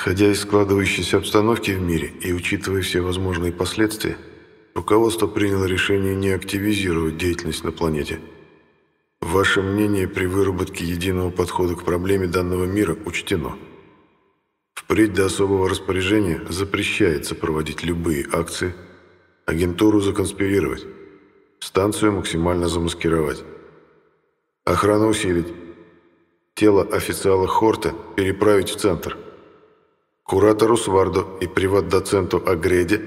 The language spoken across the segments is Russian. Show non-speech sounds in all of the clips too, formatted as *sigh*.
Исходя из складывающейся обстановки в мире и учитывая все возможные последствия, руководство приняло решение не активизировать деятельность на планете. Ваше мнение при выработке единого подхода к проблеме данного мира учтено. Впредь до особого распоряжения запрещается проводить любые акции, агентуру законспирировать, станцию максимально замаскировать. Охрану усилить. Тело официала Хорта переправить в центр – куратору Сварду и приват-доценту Агреде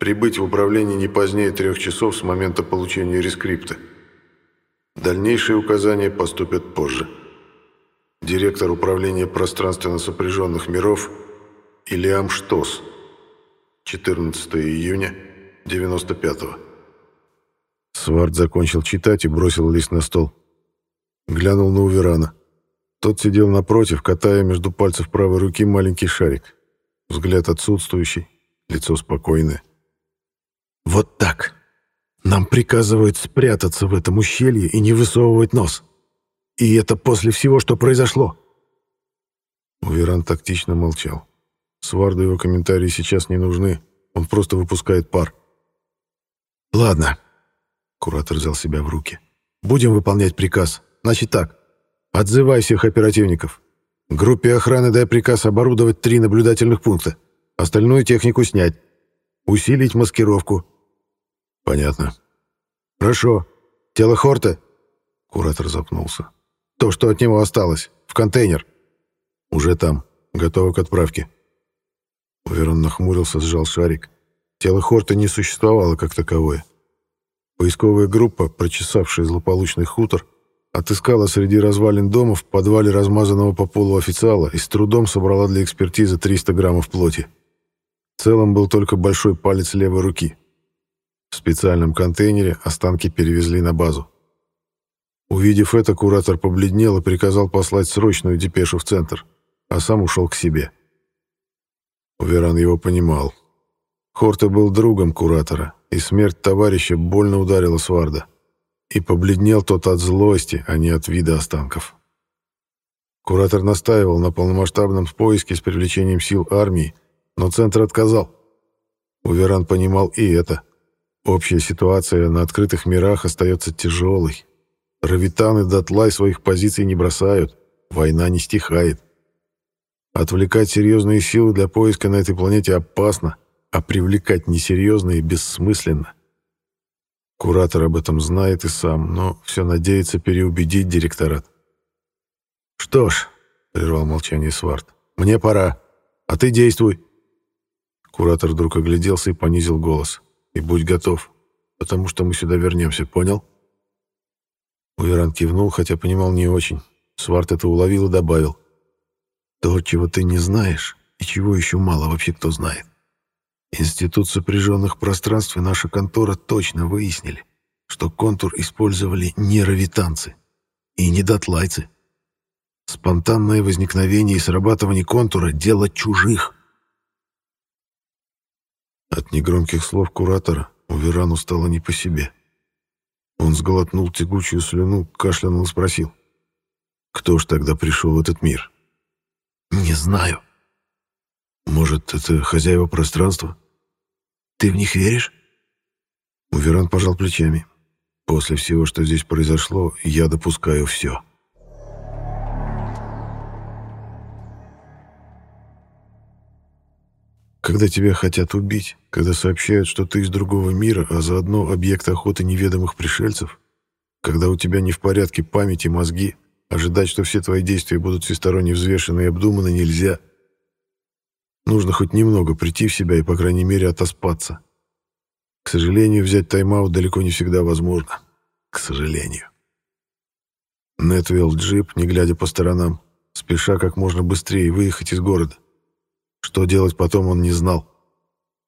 прибыть в управление не позднее трех часов с момента получения рескрипта. Дальнейшие указания поступят позже. Директор управления пространственно сопряженных миров Ильям Штос. 14 июня 95-го. Свард закончил читать и бросил лист на стол. Глянул на Уверана. Тот сидел напротив, катая между пальцев правой руки маленький шарик. Взгляд отсутствующий, лицо спокойное. «Вот так. Нам приказывают спрятаться в этом ущелье и не высовывать нос. И это после всего, что произошло». Уверан тактично молчал. Сварду его комментарии сейчас не нужны. Он просто выпускает пар. «Ладно». Куратор взял себя в руки. «Будем выполнять приказ. Значит так. Отзывай всех оперативников. Группе охраны дай приказ оборудовать три наблюдательных пункта. Остальную технику снять. Усилить маскировку. Понятно. Хорошо. Тело Хорта? Куратор запнулся. То, что от него осталось. В контейнер. Уже там. Готово к отправке. Уверон нахмурился, сжал шарик. Тело Хорта не существовало как таковое. Поисковая группа, прочесавшая злополучный хутор, Отыскала среди развалин дома в подвале размазанного по полу официала и с трудом собрала для экспертизы 300 граммов плоти. В целом был только большой палец левой руки. В специальном контейнере останки перевезли на базу. Увидев это, куратор побледнел и приказал послать срочную депешу в центр, а сам ушел к себе. Уверан его понимал. Хорта был другом куратора, и смерть товарища больно ударила Сварда. И побледнел тот от злости, а не от вида останков. Куратор настаивал на полномасштабном поиске с привлечением сил армии, но Центр отказал. Уверан понимал и это. Общая ситуация на открытых мирах остается тяжелой. Равитаны дотлай своих позиций не бросают, война не стихает. Отвлекать серьезные силы для поиска на этой планете опасно, а привлекать несерьезные бессмысленно. Куратор об этом знает и сам, но все надеется переубедить директорат. «Что ж», — прервал молчание Сварт, — «мне пора. А ты действуй». Куратор вдруг огляделся и понизил голос. «И будь готов, потому что мы сюда вернемся, понял?» Уверан кивнул, хотя понимал не очень. Сварт это уловил и добавил. «То, чего ты не знаешь, и чего еще мало вообще кто знает. Институт сопряженных пространств и наша контора точно выяснили, что контур использовали не равитанцы и не дотлайцы. Спонтанное возникновение и срабатывание контура — дело чужих. От негромких слов куратора у Верану стало не по себе. Он сглотнул тягучую слюну, кашлянул и спросил. «Кто ж тогда пришел в этот мир?» «Не знаю», может, это хозяева пространства? Ты в них веришь? Уверан пожал плечами. После всего, что здесь произошло, я допускаю все. Когда тебя хотят убить, когда сообщают, что ты из другого мира, а заодно объект охоты неведомых пришельцев, когда у тебя не в порядке память и мозги, ожидать, что все твои действия будут всесторонне взвешены и обдуманы, нельзя. Нужно хоть немного прийти в себя и, по крайней мере, отоспаться. К сожалению, взять тайм-аут далеко не всегда возможно. К сожалению. Нет вел джип, не глядя по сторонам, спеша как можно быстрее выехать из города. Что делать потом он не знал.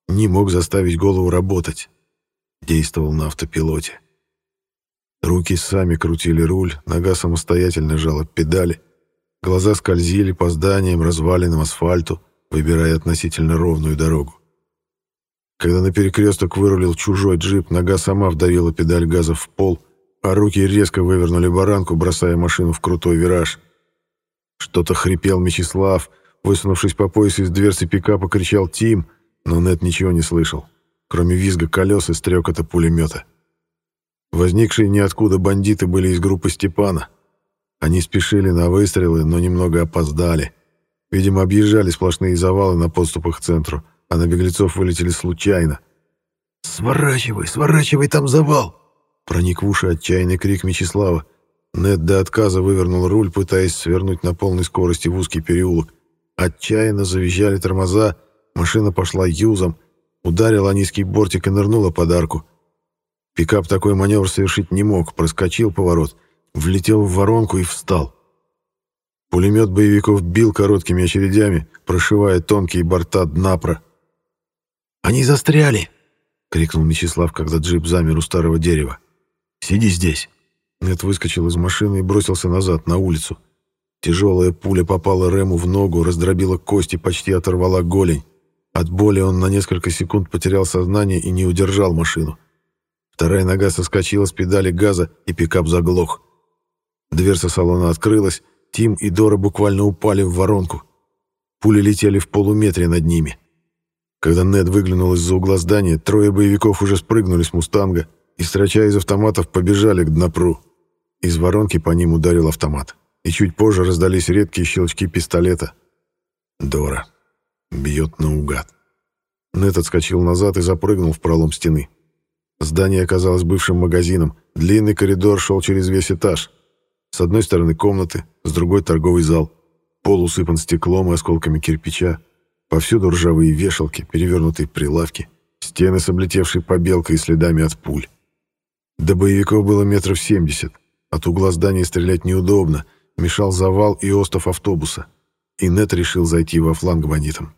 Не мог заставить голову работать. Действовал на автопилоте. Руки сами крутили руль, нога самостоятельно жала педали. Глаза скользили по зданиям, развалинам, асфальту выбирая относительно ровную дорогу. Когда на перекресток вырулил чужой джип, нога сама вдавила педаль газа в пол, а руки резко вывернули баранку, бросая машину в крутой вираж. Что-то хрипел Мечислав, Высунувшись по пояс из дверцы пикапа, кричал Тим, но Нед ничего не слышал, кроме визга колес и стрекота пулемета. Возникшие ниоткуда бандиты были из группы Степана. Они спешили на выстрелы, но немного опоздали. Видимо, объезжали сплошные завалы на подступах к центру, а на беглецов вылетели случайно. «Сворачивай, сворачивай, там завал!» Проник в уши отчаянный крик Мечислава. Нед до отказа вывернул руль, пытаясь свернуть на полной скорости в узкий переулок. Отчаянно завизжали тормоза, машина пошла юзом, ударила низкий бортик и нырнула под арку. Пикап такой маневр совершить не мог, проскочил поворот, влетел в воронку и встал. Пулемет боевиков бил короткими очередями, прошивая тонкие борта Днапра. «Они застряли!» — крикнул Мечислав, когда джип замер у старого дерева. «Сиди здесь!» Нет выскочил из машины и бросился назад, на улицу. Тяжелая пуля попала Рему в ногу, раздробила кость и почти оторвала голень. От боли он на несколько секунд потерял сознание и не удержал машину. Вторая нога соскочила с педали газа, и пикап заглох. Дверца салона открылась, Тим и Дора буквально упали в воронку. Пули летели в полуметре над ними. Когда Нед выглянул из-за угла здания, трое боевиков уже спрыгнули с «Мустанга» и, строча из автоматов, побежали к Днопру. Из воронки по ним ударил автомат. И чуть позже раздались редкие щелчки пистолета. Дора. Бьет наугад. Нет отскочил назад и запрыгнул в пролом стены. Здание оказалось бывшим магазином. Длинный коридор шел через весь этаж. С одной стороны комнаты, с другой торговый зал. Пол усыпан стеклом и осколками кирпича. Повсюду ржавые вешалки, перевернутые прилавки, стены с облетевшей побелкой и следами от пуль. До боевиков было метров семьдесят. От угла здания стрелять неудобно, мешал завал и остов автобуса. И Нет решил зайти во фланг бандитам.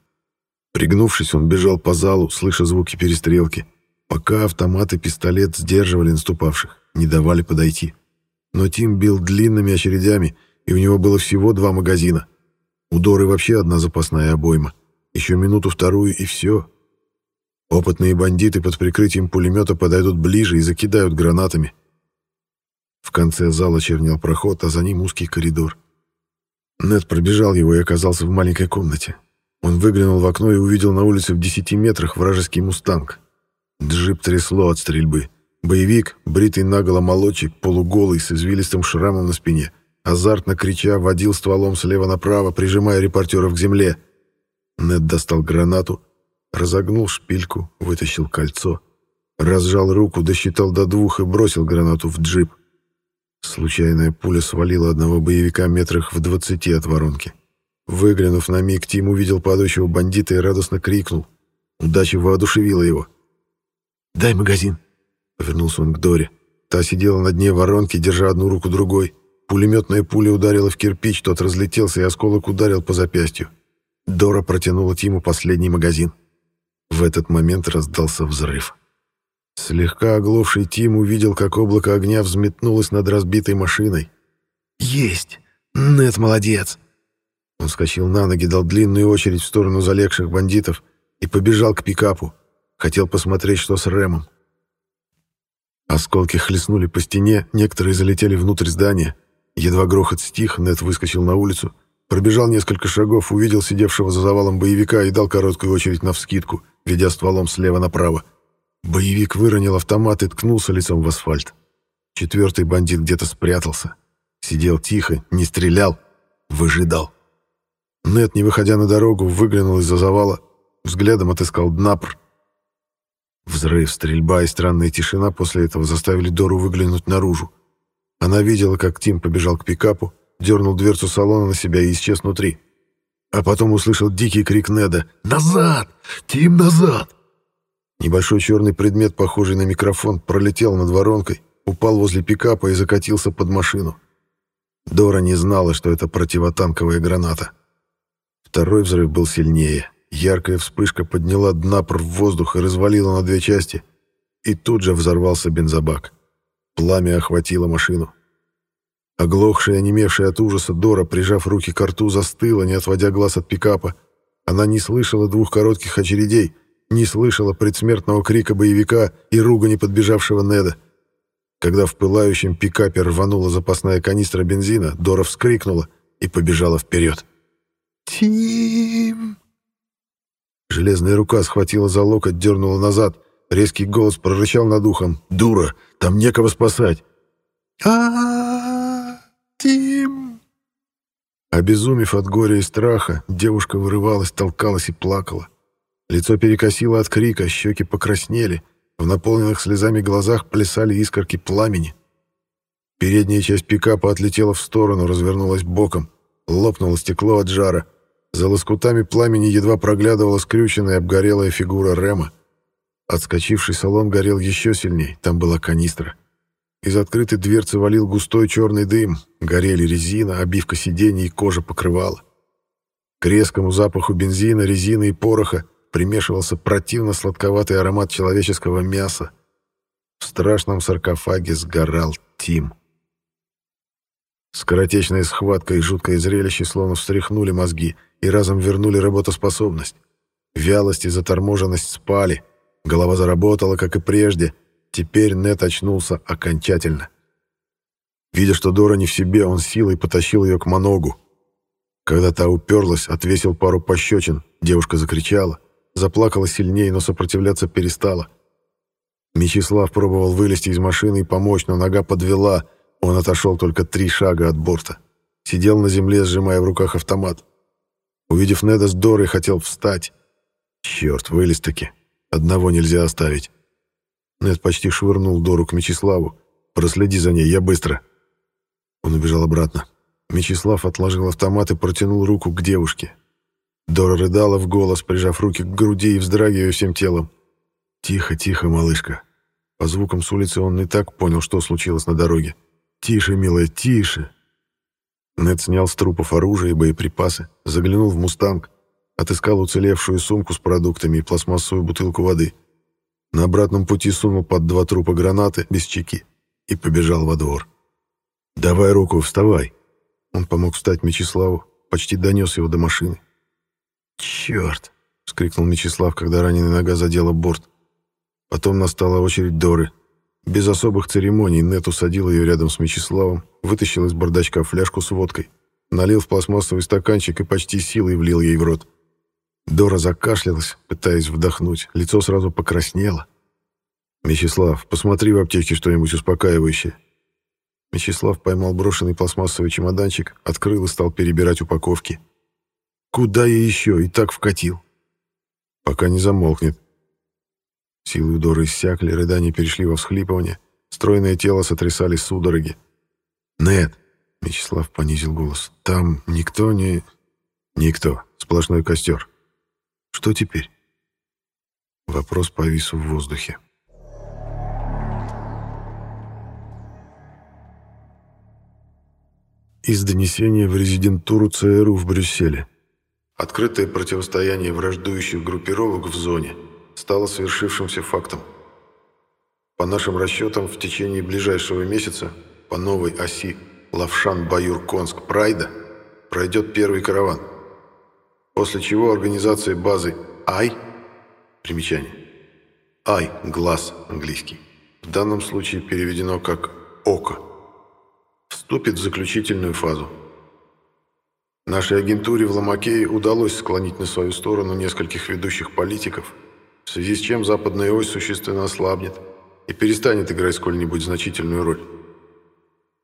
Пригнувшись, он бежал по залу, слыша звуки перестрелки, пока автомат и пистолет сдерживали наступавших, не давали подойти. Но Тим бил длинными очередями, и у него было всего два магазина. У Доры вообще одна запасная обойма. Еще минуту-вторую, и все. Опытные бандиты под прикрытием пулемета подойдут ближе и закидают гранатами. В конце зала чернел проход, а за ним узкий коридор. Нед пробежал его и оказался в маленькой комнате. Он выглянул в окно и увидел на улице в десяти метрах вражеский «Мустанг». Джип трясло от стрельбы. Боевик, бритый наголо молодчик, полуголый, с извилистым шрамом на спине, азартно крича, водил стволом слева направо, прижимая репортеров к земле. Нед достал гранату, разогнул шпильку, вытащил кольцо, разжал руку, досчитал до двух и бросил гранату в джип. Случайная пуля свалила одного боевика метрах в двадцати от воронки. Выглянув на миг, Тим увидел падающего бандита и радостно крикнул. Удача воодушевила его. «Дай магазин!» — повернулся он к Доре. Та сидела на дне воронки, держа одну руку другой. Пулеметная пуля ударила в кирпич, тот разлетелся, и осколок ударил по запястью. Дора протянула Тиму последний магазин. В этот момент раздался взрыв. Слегка оглохший Тим увидел, как облако огня взметнулось над разбитой машиной. «Есть! Нет, молодец!» Он вскочил на ноги, дал длинную очередь в сторону залегших бандитов и побежал к пикапу. Хотел посмотреть, что с Рэмом. Осколки хлестнули по стене, некоторые залетели внутрь здания. Едва грохот стих, Нет выскочил на улицу, пробежал несколько шагов, увидел сидевшего за завалом боевика и дал короткую очередь навскидку, ведя стволом слева направо. Боевик выронил автомат и ткнулся лицом в асфальт. Четвертый бандит где-то спрятался. Сидел тихо, не стрелял, выжидал. Нет, не выходя на дорогу, выглянул из-за завала, взглядом отыскал Днапр. Взрыв, стрельба и странная тишина после этого заставили Дору выглянуть наружу. Она видела, как Тим побежал к пикапу, дернул дверцу салона на себя и исчез внутри. А потом услышал дикий крик Неда «Назад! Тим, назад!» Небольшой черный предмет, похожий на микрофон, пролетел над воронкой, упал возле пикапа и закатился под машину. Дора не знала, что это противотанковая граната. Второй взрыв был сильнее. Яркая вспышка подняла Днапр в воздух и развалила на две части. И тут же взорвался бензобак. Пламя охватило машину. Оглохшая, онемевшая от ужаса Дора, прижав руки к рту, застыла, не отводя глаз от пикапа. Она не слышала двух коротких очередей, не слышала предсмертного крика боевика и ругани подбежавшего Неда. Когда в пылающем пикапе рванула запасная канистра бензина, Дора вскрикнула и побежала вперед. Тим!» Железная рука схватила за локоть, дернула назад. Резкий голос прорычал над ухом. «Дура! Там некого спасать!» а Тим!» Обезумев от горя и страха, девушка вырывалась, толкалась и плакала. Лицо перекосило от крика, щеки покраснели, в наполненных слезами глазах плясали искорки пламени. Передняя часть пикапа отлетела в сторону, развернулась боком, лопнуло стекло от жара. За лоскутами пламени едва проглядывала скрюченная обгорелая фигура Рема. Отскочивший салон горел еще сильней, там была канистра. Из открытой дверцы валил густой черный дым, горели резина, обивка сидений и кожа покрывала. К резкому запаху бензина, резины и пороха примешивался противно-сладковатый аромат человеческого мяса. В страшном саркофаге сгорал Тим. Скоротечная схватка и жуткое зрелище словно встряхнули мозги и разом вернули работоспособность. Вялость и заторможенность спали, голова заработала, как и прежде, Теперь Нет очнулся окончательно. Видя, что Дора не в себе, он силой потащил ее к Моногу. Когда та уперлась, отвесил пару пощечин, девушка закричала, заплакала сильнее, но сопротивляться перестала. Мечислав пробовал вылезти из машины и помочь, но нога подвела, он отошел только три шага от борта. Сидел на земле, сжимая в руках автомат. Увидев Неда с Дорой, хотел встать. Черт, вылез-таки. Одного нельзя оставить. Нед почти швырнул Дору к Мечиславу. «Проследи за ней, я быстро». Он убежал обратно. Мечислав отложил автомат и протянул руку к девушке. Дора рыдала в голос, прижав руки к груди и вздрагивая всем телом. «Тихо, тихо, малышка». По звукам с улицы он и так понял, что случилось на дороге. «Тише, милая, тише». Нед снял с трупов оружие и боеприпасы, заглянул в «Мустанг», отыскал уцелевшую сумку с продуктами и пластмассовую бутылку воды. На обратном пути сунул под два трупа гранаты без чеки и побежал во двор. «Давай руку, вставай!» Он помог встать Мечиславу, почти донес его до машины. «Черт!» — вскрикнул Мечислав, когда раненая нога задела борт. Потом настала очередь Доры. Без особых церемоний Нет усадил ее рядом с Мечиславом, вытащил из бардачка фляжку с водкой, налил в пластмассовый стаканчик и почти силой влил ей в рот. Дора закашлялась, пытаясь вдохнуть. Лицо сразу покраснело. «Мечислав, посмотри в аптечке что-нибудь успокаивающее». Мечислав поймал брошенный пластмассовый чемоданчик, открыл и стал перебирать упаковки. «Куда я еще? И так вкатил». «Пока не замолкнет». Силы у Доры иссякли, рыдания перешли во всхлипывание. Стройное тело сотрясали судороги. «Нет!» — Мечислав понизил голос. «Там никто не...» «Никто. Сплошной костер. Что теперь? Вопрос повис в воздухе. Из донесения в резидентуру ЦРУ в Брюсселе. Открытое противостояние враждующих группировок в зоне стало совершившимся фактом. По нашим расчетам, в течение ближайшего месяца по новой оси Лавшан-Баюр-Конск-Прайда пройдет первый караван – После чего организация базы «Ай» примечание «Ай» — глаз английский, в данном случае переведено как «Око», вступит в заключительную фазу. Нашей агентуре в Ломакее удалось склонить на свою сторону нескольких ведущих политиков, в связи с чем западная ось существенно ослабнет и перестанет играть сколь-нибудь значительную роль.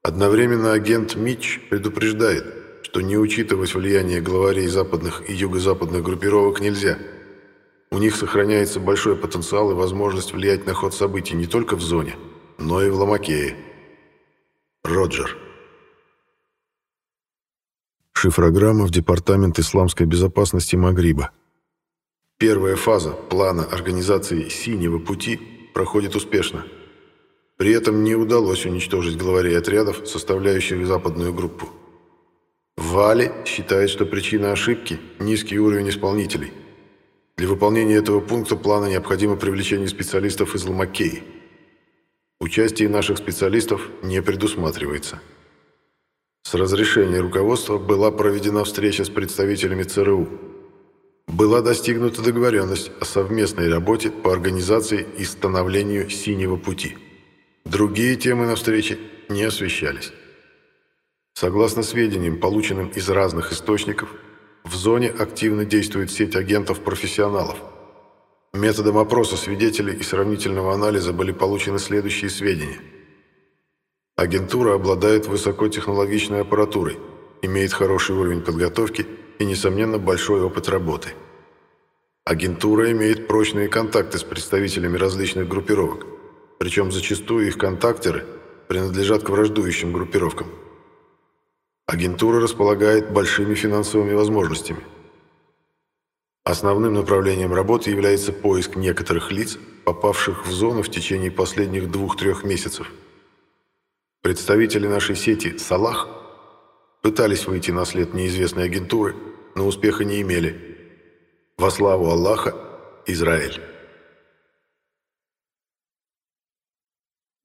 Одновременно агент Митч предупреждает – что не учитывать влияние главарей западных и юго-западных группировок нельзя. У них сохраняется большой потенциал и возможность влиять на ход событий не только в зоне, но и в Ломакее. Роджер. Шифрограмма в Департамент исламской безопасности Магриба. Первая фаза плана организации «Синего пути» проходит успешно. При этом не удалось уничтожить главарей отрядов, составляющих западную группу. Вали считает, что причина ошибки – низкий уровень исполнителей. Для выполнения этого пункта плана необходимо привлечение специалистов из Ломакеи. Участие наших специалистов не предусматривается. С разрешения руководства была проведена встреча с представителями ЦРУ. Была достигнута договоренность о совместной работе по организации и становлению «Синего пути». Другие темы на встрече не освещались. Согласно сведениям, полученным из разных источников, в зоне активно действует сеть агентов-профессионалов. Методом опроса свидетелей и сравнительного анализа были получены следующие сведения. Агентура обладает высокотехнологичной аппаратурой, имеет хороший уровень подготовки и, несомненно, большой опыт работы. Агентура имеет прочные контакты с представителями различных группировок, причем зачастую их контактеры принадлежат к враждующим группировкам. Агентура располагает большими финансовыми возможностями. Основным направлением работы является поиск некоторых лиц, попавших в зону в течение последних двух-трех месяцев. Представители нашей сети «Салах» пытались выйти на след неизвестной агентуры, но успеха не имели. Во славу Аллаха, Израиль.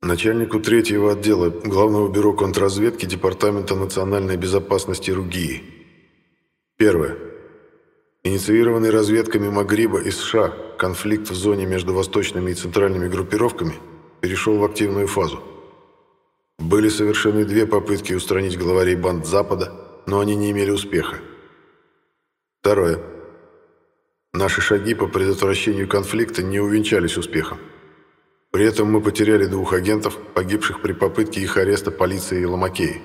начальнику третьего отдела Главного бюро контрразведки Департамента национальной безопасности Ругии. Первое. Инициированный разведками Магриба и США конфликт в зоне между восточными и центральными группировками перешел в активную фазу. Были совершены две попытки устранить главарей банд Запада, но они не имели успеха. Второе. Наши шаги по предотвращению конфликта не увенчались успехом. При этом мы потеряли двух агентов, погибших при попытке их ареста полицией Ломакеи.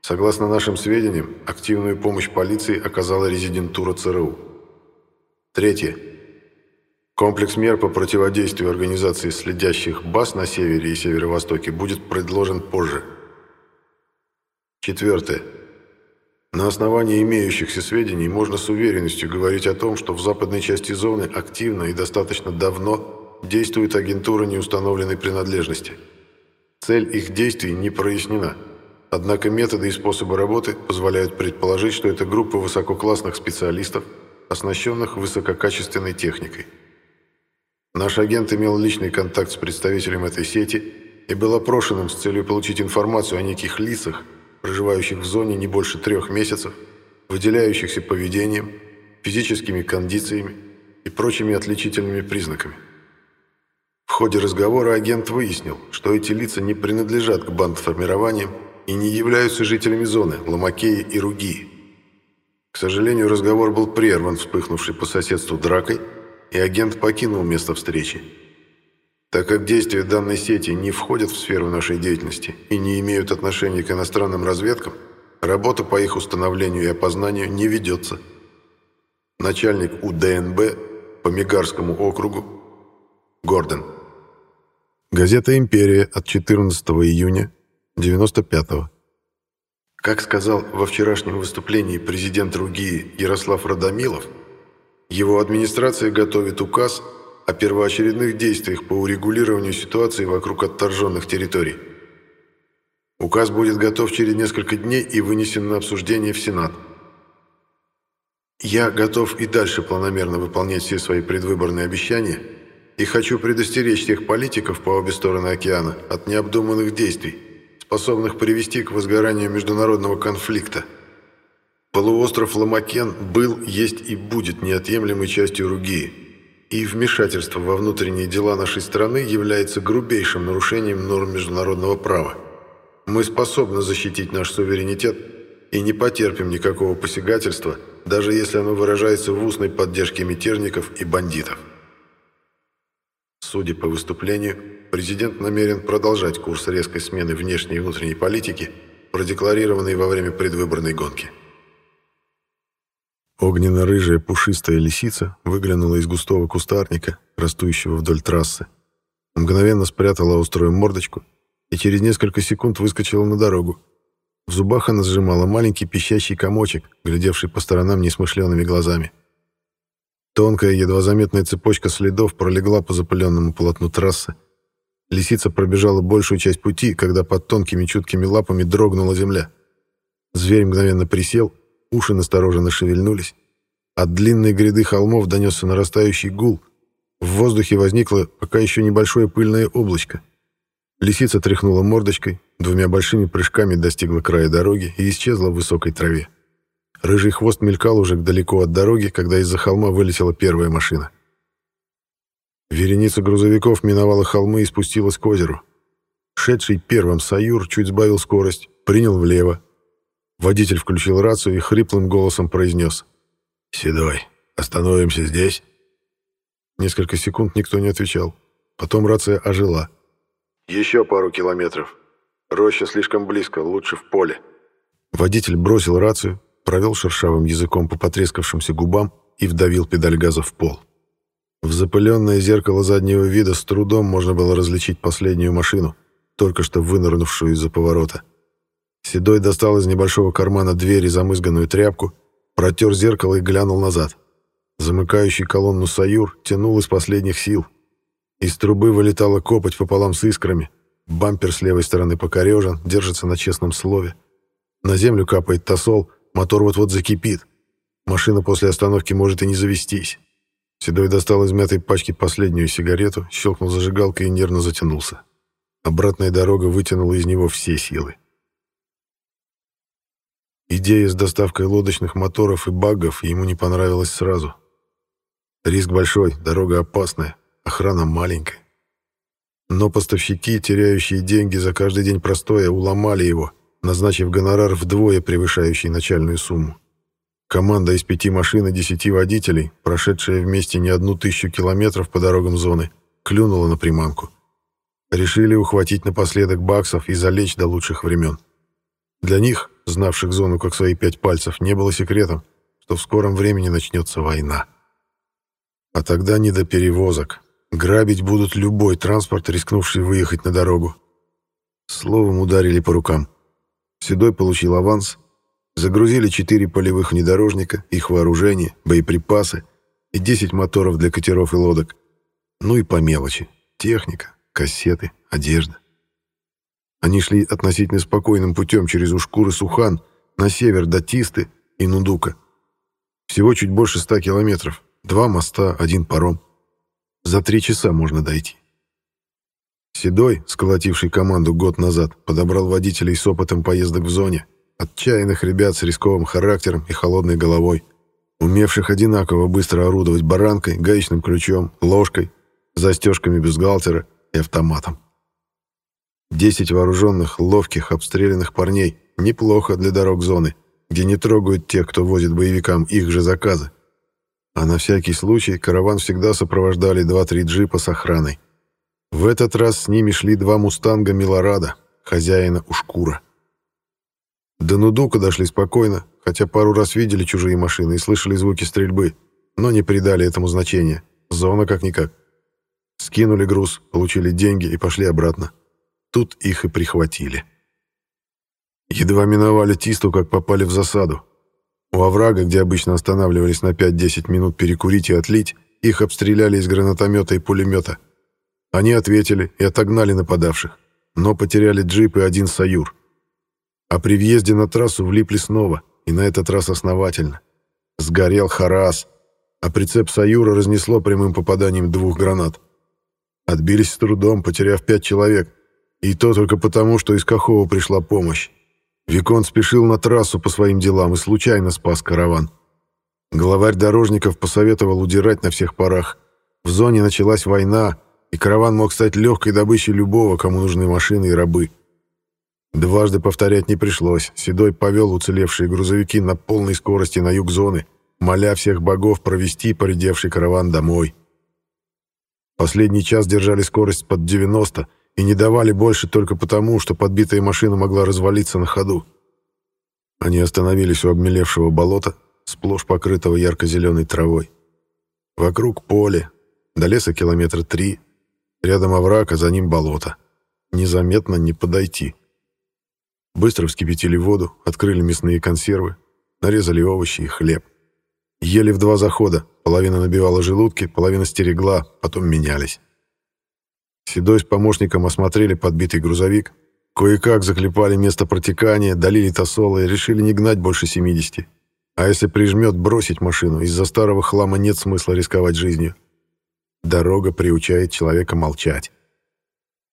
Согласно нашим сведениям, активную помощь полиции оказала резидентура ЦРУ. Третье. Комплекс мер по противодействию организации следящих баз на севере и северо-востоке будет предложен позже. Четвертое. На основании имеющихся сведений можно с уверенностью говорить о том, что в западной части зоны активно и достаточно давно действует агентура неустановленной принадлежности. Цель их действий не прояснена. Однако методы и способы работы позволяют предположить, что это группа высококлассных специалистов, оснащенных высококачественной техникой. Наш агент имел личный контакт с представителем этой сети и был опрошенным с целью получить информацию о неких лицах, проживающих в зоне не больше трех месяцев, выделяющихся поведением, физическими кондициями и прочими отличительными признаками. В ходе разговора агент выяснил, что эти лица не принадлежат к бандформированиям и не являются жителями зоны Ломакеи и Руги. К сожалению, разговор был прерван вспыхнувшей по соседству дракой, и агент покинул место встречи. Так как действия данной сети не входят в сферу нашей деятельности и не имеют отношения к иностранным разведкам, работа по их установлению и опознанию не ведется. Начальник УДНБ по Мигарскому округу Гордон. Газета «Империя» от 14 июня 95-го. Как сказал во вчерашнем выступлении президент Ругии Ярослав Радомилов, его администрация готовит указ о первоочередных действиях по урегулированию ситуации вокруг отторженных территорий. Указ будет готов через несколько дней и вынесен на обсуждение в Сенат. Я готов и дальше планомерно выполнять все свои предвыборные обещания – и хочу предостеречь тех политиков по обе стороны океана от необдуманных действий, способных привести к возгоранию международного конфликта. Полуостров Ламакен был, есть и будет неотъемлемой частью Ругии, и вмешательство во внутренние дела нашей страны является грубейшим нарушением норм международного права. Мы способны защитить наш суверенитет и не потерпим никакого посягательства, даже если оно выражается в устной поддержке мятежников и бандитов. Судя по выступлению, президент намерен продолжать курс резкой смены внешней и внутренней политики, продекларированный во время предвыборной гонки. Огненно-рыжая пушистая лисица выглянула из густого кустарника, растущего вдоль трассы, мгновенно спрятала острую мордочку и через несколько секунд выскочила на дорогу. В зубах она сжимала маленький пищащий комочек, глядевший по сторонам несмышленными глазами. Тонкая, едва заметная цепочка следов пролегла по запыленному полотну трассы. Лисица пробежала большую часть пути, когда под тонкими чуткими лапами дрогнула земля. Зверь мгновенно присел, уши настороженно шевельнулись. От длинной гряды холмов донесся нарастающий гул. В воздухе возникло пока еще небольшое пыльное облачко. Лисица тряхнула мордочкой, двумя большими прыжками достигла края дороги и исчезла в высокой траве. Рыжий хвост мелькал уже далеко от дороги, когда из-за холма вылетела первая машина. Вереница грузовиков миновала холмы и спустилась к озеру. Шедший первым Саюр чуть сбавил скорость, принял влево. Водитель включил рацию и хриплым голосом произнес «Седой, остановимся здесь?» Несколько секунд никто не отвечал. Потом рация ожила. «Еще пару километров. Роща слишком близко, лучше в поле». Водитель бросил рацию, провел шершавым языком по потрескавшимся губам и вдавил педаль газа в пол. В запыленное зеркало заднего вида с трудом можно было различить последнюю машину, только что вынырнувшую из-за поворота. Седой достал из небольшого кармана двери замызганную тряпку, протер зеркало и глянул назад. Замыкающий колонну «Саюр» тянул из последних сил. Из трубы вылетала копоть пополам с искрами. Бампер с левой стороны покорежен, держится на честном слове. На землю капает тосол, мотор вот-вот закипит. Машина после остановки может и не завестись. Седой достал из мятой пачки последнюю сигарету, щелкнул зажигалкой и нервно затянулся. Обратная дорога вытянула из него все силы. Идея с доставкой лодочных моторов и багов ему не понравилась сразу. Риск большой, дорога опасная, охрана маленькая. Но поставщики, теряющие деньги за каждый день простоя, уломали его, назначив гонорар вдвое превышающий начальную сумму. Команда из пяти машин и десяти водителей, прошедшая вместе не одну тысячу километров по дорогам зоны, клюнула на приманку. Решили ухватить напоследок баксов и залечь до лучших времен. Для них, знавших зону как свои пять пальцев, не было секретом, что в скором времени начнется война. А тогда не до перевозок. Грабить будут любой транспорт, рискнувший выехать на дорогу. Словом ударили по рукам. Седой получил аванс, Загрузили четыре полевых внедорожника, их вооружение, боеприпасы и 10 моторов для катеров и лодок. Ну и по мелочи. Техника, кассеты, одежда. Они шли относительно спокойным путем через Ушкур-Сухан на север до Тисты и Нудука. Всего чуть больше ста километров. Два моста, один паром. За три часа можно дойти. Седой, сколотивший команду год назад, подобрал водителей с опытом поездок в зоне – Отчаянных ребят с рисковым характером и холодной головой, умевших одинаково быстро орудовать баранкой, гаечным ключом, ложкой, застежками бюстгальтера и автоматом. Десять вооруженных, ловких, обстрелянных парней неплохо для дорог зоны, где не трогают тех, кто возит боевикам их же заказы. А на всякий случай караван всегда сопровождали два-три джипа с охраной. В этот раз с ними шли два «Мустанга» Милорада, хозяина Ушкура. До Нудука дошли спокойно, хотя пару раз видели чужие машины и слышали звуки стрельбы, но не придали этому значения. Зона как-никак. Скинули груз, получили деньги и пошли обратно. Тут их и прихватили. Едва миновали Тисту, как попали в засаду. У оврага, где обычно останавливались на 5-10 минут перекурить и отлить, их обстреляли из гранатомета и пулемета. Они ответили и отогнали нападавших, но потеряли джип и один «Саюр». А при въезде на трассу влипли снова, и на этот раз основательно. Сгорел Харас, а прицеп Саюра разнесло прямым попаданием двух гранат. Отбились с трудом, потеряв пять человек, и то только потому, что из Кахова пришла помощь. Викон спешил на трассу по своим делам и случайно спас караван. Главарь дорожников посоветовал удирать на всех парах. В зоне началась война, и караван мог стать легкой добычей любого, кому нужны машины и рабы. Дважды повторять не пришлось. Седой повел уцелевшие грузовики на полной скорости на юг зоны, моля всех богов провести поредевший караван домой. Последний час держали скорость под 90 и не давали больше только потому, что подбитая машина могла развалиться на ходу. Они остановились у обмелевшего болота, сплошь покрытого ярко-зеленой травой. Вокруг поле, до леса километра три, рядом овраг, а за ним болото. Незаметно не подойти. Быстро вскипятили воду, открыли мясные консервы, нарезали овощи и хлеб. Ели в два захода, половина набивала желудки, половина стерегла, потом менялись. Седой с помощником осмотрели подбитый грузовик, кое-как заклепали место протекания, долили тосола и решили не гнать больше 70. А если прижмет, бросить машину, из-за старого хлама нет смысла рисковать жизнью. Дорога приучает человека молчать.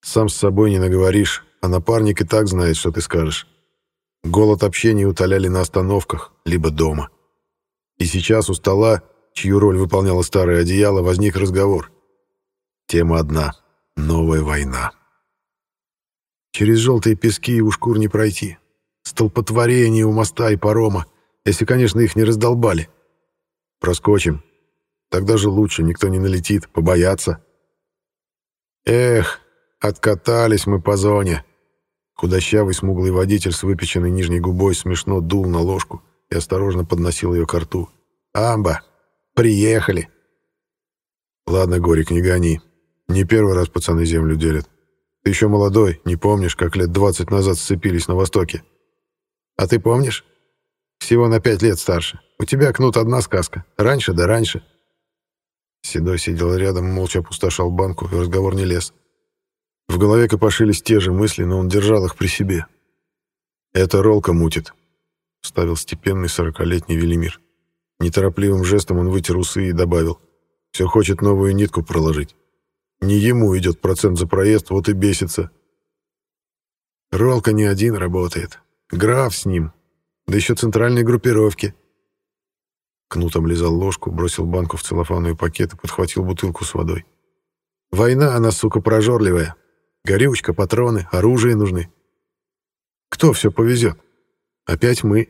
Сам с собой не наговоришь, а напарник и так знает, что ты скажешь. Голод общения утоляли на остановках, либо дома. И сейчас у стола, чью роль выполняло старое одеяло, возник разговор. Тема одна — новая война. Через желтые пески и ушкур не пройти. Столпотворение у моста и парома, если, конечно, их не раздолбали. Проскочим. Тогда же лучше, никто не налетит, побояться. Эх, откатались мы по зоне. Худощавый смуглый водитель с выпеченной нижней губой смешно дул на ложку и осторожно подносил ее к рту. «Амба, приехали!» «Ладно, Горик, не гони. Не первый раз пацаны землю делят. Ты еще молодой, не помнишь, как лет двадцать назад сцепились на Востоке. А ты помнишь? Всего на пять лет старше. У тебя, Кнут, одна сказка. Раньше да раньше. Седой сидел рядом, молча опустошал банку, и разговор не лез. В голове копошились те же мысли, но он держал их при себе. «Это Ролка мутит», — вставил степенный сорокалетний Велимир. Неторопливым жестом он вытер усы и добавил. «Все хочет новую нитку проложить. Не ему идет процент за проезд, вот и бесится. Ролка не один работает. Граф с ним. Да еще центральные группировки. Кнутом лизал ложку, бросил банку в целлофановый пакет и подхватил бутылку с водой. Война, она, сука, прожорливая. Горючка, патроны, оружие нужны. Кто все повезет? Опять мы.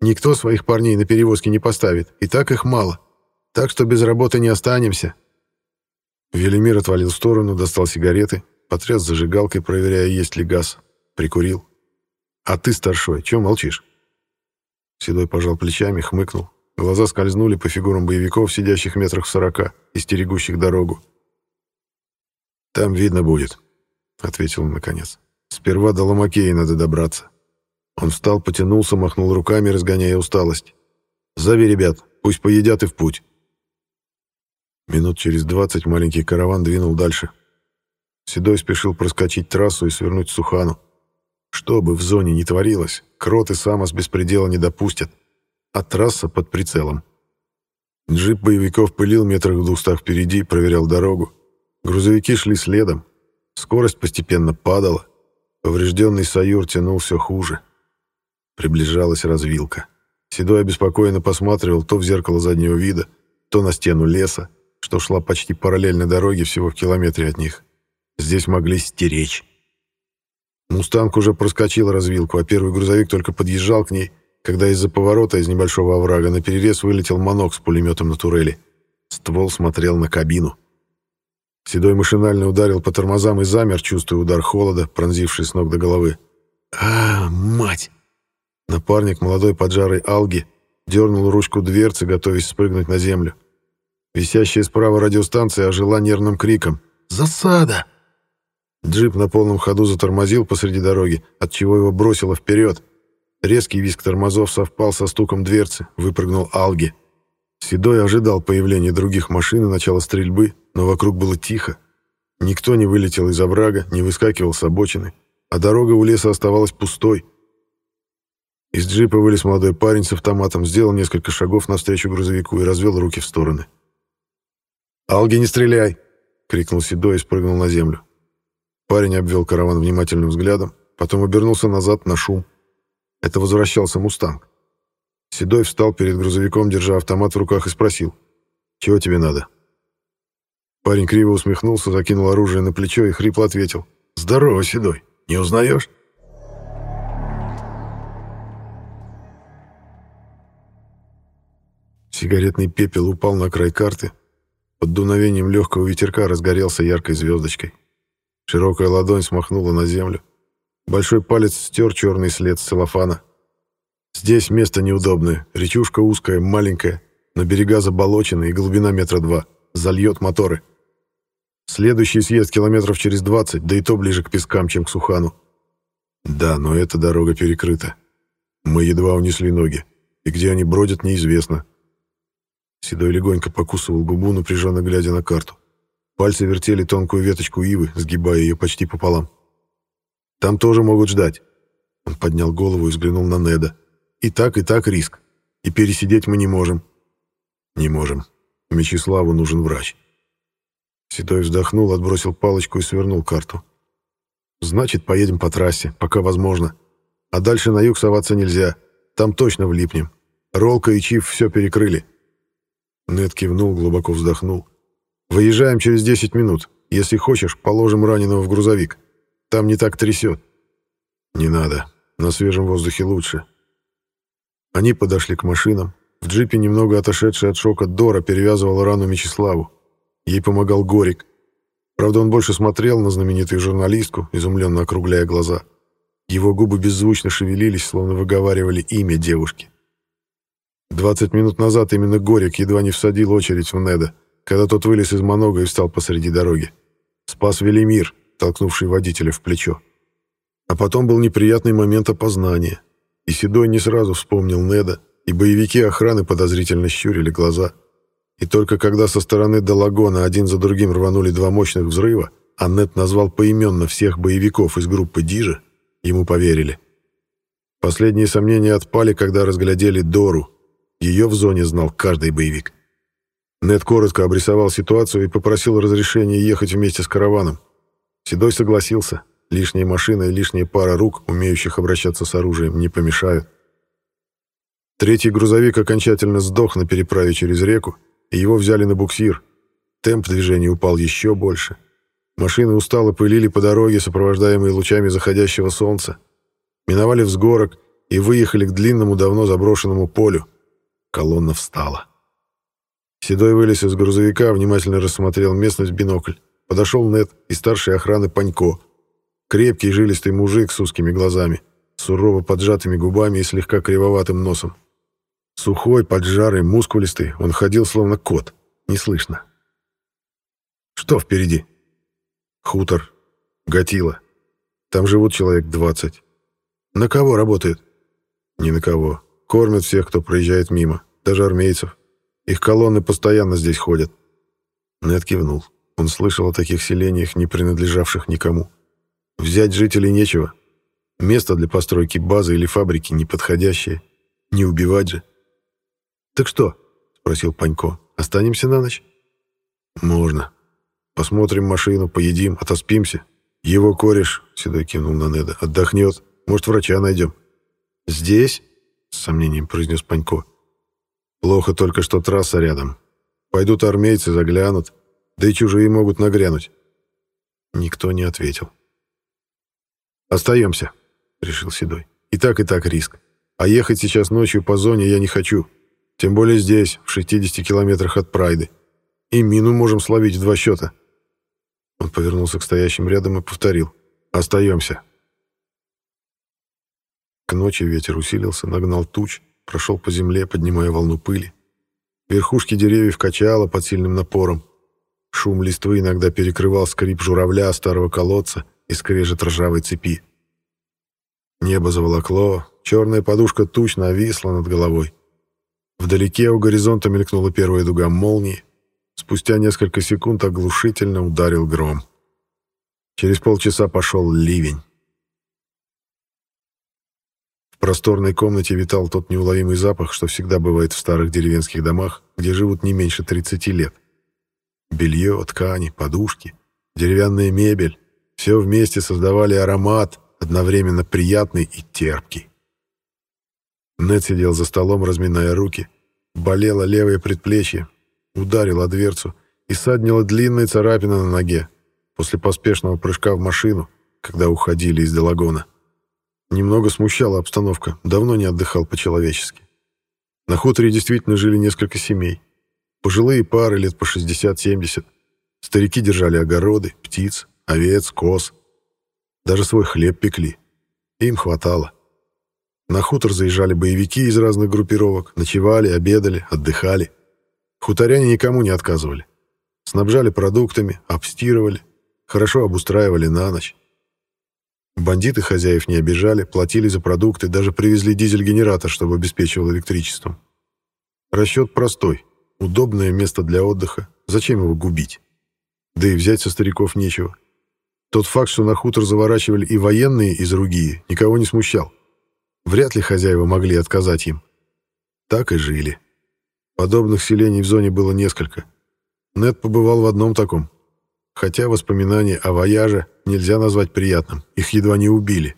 Никто своих парней на перевозки не поставит, и так их мало. Так что без работы не останемся. Велимир отвалил в сторону, достал сигареты, потряс зажигалкой, проверяя, есть ли газ. Прикурил. «А ты, старшой, чего молчишь?» Седой пожал плечами, хмыкнул. Глаза скользнули по фигурам боевиков, сидящих метрах в сорока и стерегущих дорогу. «Там видно будет», — ответил он наконец. «Сперва до Ломакеи надо добраться». Он встал, потянулся, махнул руками, разгоняя усталость. «Зови ребят, пусть поедят и в путь». Минут через двадцать маленький караван двинул дальше. Седой спешил проскочить трассу и свернуть в Сухану. Что бы в зоне ни творилось, Крот и Самос беспредела не допустят, а трасса под прицелом. Джип боевиков пылил метрах в двухстах впереди, проверял дорогу. Грузовики шли следом. Скорость постепенно падала. Поврежденный Саюр тянул все хуже. Приближалась развилка. Седой обеспокоенно посматривал то в зеркало заднего вида, то на стену леса, что шла почти параллельно дороге всего в километре от них. Здесь могли стеречь. «Мустанг» уже проскочил развилку, а первый грузовик только подъезжал к ней, когда из-за поворота из небольшого оврага на перерез вылетел манок с пулеметом на турели. Ствол смотрел на кабину. Седой машинально ударил по тормозам и замер, чувствуя удар холода, пронзивший с ног до головы. «А, мать!» Напарник молодой поджарой Алги дернул ручку дверцы, готовясь спрыгнуть на землю. Висящая справа радиостанция ожила нервным криком. «Засада!» Джип на полном ходу затормозил посреди дороги, отчего его бросило вперед. Резкий визг тормозов совпал со стуком дверцы, выпрыгнул Алги. Седой ожидал появления других машин и начала стрельбы, но вокруг было тихо. Никто не вылетел из оврага, не выскакивал с обочины, а дорога у леса оставалась пустой. Из джипа вылез молодой парень с автоматом, сделал несколько шагов навстречу грузовику и развел руки в стороны. «Алги, не стреляй!» — крикнул Седой и спрыгнул на землю. Парень обвел караван внимательным взглядом, потом обернулся назад на шум. Это возвращался «Мустанг». Седой встал перед грузовиком, держа автомат в руках, и спросил, «Чего тебе надо?» Парень криво усмехнулся, закинул оружие на плечо и хрипло ответил, «Здорово, Седой, не узнаешь?» Сигаретный пепел упал на край карты, под дуновением легкого ветерка разгорелся яркой звездочкой. Широкая ладонь смахнула на землю. Большой палец стер черный след с целлофана. Здесь место неудобное, речушка узкая, маленькая, на берега заболочены и глубина метра два. Зальет моторы. Следующий съезд километров через 20, да и то ближе к пескам, чем к Сухану. Да, но эта дорога перекрыта. Мы едва унесли ноги. И где они бродят, неизвестно. Седой легонько покусывал губу, напряженно глядя на карту. Пальцы вертели тонкую веточку ивы, сгибая ее почти пополам. «Там тоже могут ждать». Он поднял голову и взглянул на Неда. «И так, и так риск. И пересидеть мы не можем». «Не можем. Мечиславу нужен врач». Седой вздохнул, отбросил палочку и свернул карту. «Значит, поедем по трассе, пока возможно. А дальше на юг соваться нельзя. Там точно влипнем. Ролка и Чиф все перекрыли. Нед кивнул, глубоко вздохнул. «Выезжаем через 10 минут. Если хочешь, положим раненого в грузовик. Там не так трясет». «Не надо. На свежем воздухе лучше». Они подошли к машинам. В джипе немного отошедшая от шока Дора перевязывала рану Мечиславу. Ей помогал Горик. Правда, он больше смотрел на знаменитую журналистку, изумленно округляя глаза. Его губы беззвучно шевелились, словно выговаривали имя девушки. 20 минут назад именно Горик едва не всадил очередь в Неда, когда тот вылез из Монога и встал посреди дороги. Спас Велимир, толкнувший водителя в плечо. А потом был неприятный момент опознания. И Седой не сразу вспомнил Неда, и боевики охраны подозрительно щурили глаза. И только когда со стороны Далагона один за другим рванули два мощных взрыва, а Нед назвал поименно всех боевиков из группы Дижа, ему поверили. Последние сомнения отпали, когда разглядели Дору. Ее в зоне знал каждый боевик. Нед коротко обрисовал ситуацию и попросил разрешения ехать вместе с караваном. Седой согласился. Лишняя машина и лишняя пара рук, умеющих обращаться с оружием, не помешают. Третий грузовик окончательно сдох на переправе через реку, и его взяли на буксир. Темп движения упал еще больше. Машины устало пылили по дороге, сопровождаемые лучами заходящего солнца. Миновали взгорок и выехали к длинному, давно заброшенному полю. Колонна встала. Седой вылез из грузовика, внимательно рассмотрел местность в бинокль. Подошел Нет и старший охраны Панько. Крепкий жилистый мужик с узкими глазами, сурово поджатыми губами и слегка кривоватым носом. Сухой, поджарый, мускулистый, он ходил словно кот. Не слышно. Что впереди? Хутор. Гатила. Там живут человек 20. На кого работает? Ни на кого. Кормят всех, кто проезжает мимо. Даже армейцев. Их колонны постоянно здесь ходят. Нед кивнул. Он слышал о таких селениях, не принадлежавших никому. Взять жителей нечего. Место для постройки базы или фабрики неподходящее. Не убивать же. «Так что?» — спросил Панько. «Останемся на ночь?» «Можно. Посмотрим машину, поедим, отоспимся. Его кореш, — Седой кинул на Неда, — отдохнет. Может, врача найдем». «Здесь?» — с сомнением произнес Панько. «Плохо только, что трасса рядом. Пойдут армейцы, заглянут. Да и чужие могут нагрянуть». Никто не ответил. «Остаемся», — решил Седой. «И так, и так риск. А ехать сейчас ночью по зоне я не хочу. Тем более здесь, в 60 километрах от Прайды. И мину можем словить в два счета. Он повернулся к стоящим рядом и повторил. «Остаемся». К ночи ветер усилился, нагнал туч, прошел по земле, поднимая волну пыли. Верхушки деревьев качало под сильным напором. Шум листвы иногда перекрывал скрип журавля старого колодца и скрежет ржавой цепи. Небо заволокло, черная подушка туч нависла над головой. Вдалеке у горизонта мелькнула первая дуга молнии. Спустя несколько секунд оглушительно ударил гром. Через полчаса пошел ливень. Просторной комнате витал тот неуловимый запах, что всегда бывает в старых деревенских домах, где живут не меньше 30 лет. Белье, ткани, подушки, деревянная мебель — все вместе создавали аромат, одновременно приятный и терпкий. Нед сидел за столом, разминая руки. Болело левое предплечье. Ударил о дверцу и саднила длинная царапина на ноге после поспешного прыжка в машину, когда уходили из Делагона. Немного смущала обстановка, давно не отдыхал по-человечески. На хуторе действительно жили несколько семей. Пожилые пары лет по 60-70. Старики держали огороды, птиц, овец, коз. Даже свой хлеб пекли. Им хватало. На хутор заезжали боевики из разных группировок, ночевали, обедали, отдыхали. Хуторяне никому не отказывали. Снабжали продуктами, обстирывали, хорошо обустраивали на ночь. Бандиты хозяев не обижали, платили за продукты, даже привезли дизель-генератор, чтобы обеспечивал электричеством. Расчет простой. Удобное место для отдыха. Зачем его губить? Да и взять со стариков нечего. Тот факт, что на хутор заворачивали и военные из Ругии, никого не смущал. Вряд ли хозяева могли отказать им. Так и жили. Подобных селений в зоне было несколько. Нед побывал в одном таком. Хотя воспоминания о вояже нельзя назвать приятным, их едва не убили.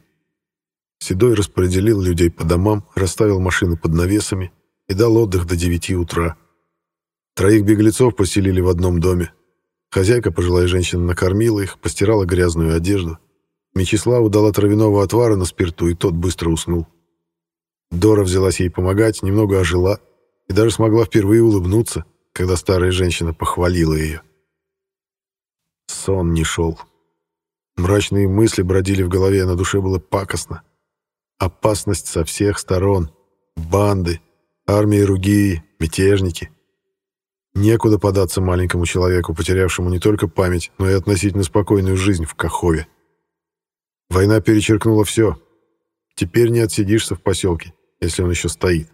Седой распределил людей по домам, расставил машины под навесами и дал отдых до 9 утра. Троих беглецов поселили в одном доме. Хозяйка, пожилая женщина, накормила их, постирала грязную одежду. Мечиславу дала травяного отвара на спирту, и тот быстро уснул. Дора взялась ей помогать, немного ожила. и даже смогла впервые улыбнуться, когда старая женщина похвалила ее. Сон не шел. Мрачные мысли бродили в голове, на душе было пакостно. Опасность со всех сторон. Банды, армии Ругии, мятежники. Некуда податься маленькому человеку, потерявшему не только память, но и относительно спокойную жизнь в Кахове. Война перечеркнула все. Теперь не отсидишься в поселке, если он еще стоит.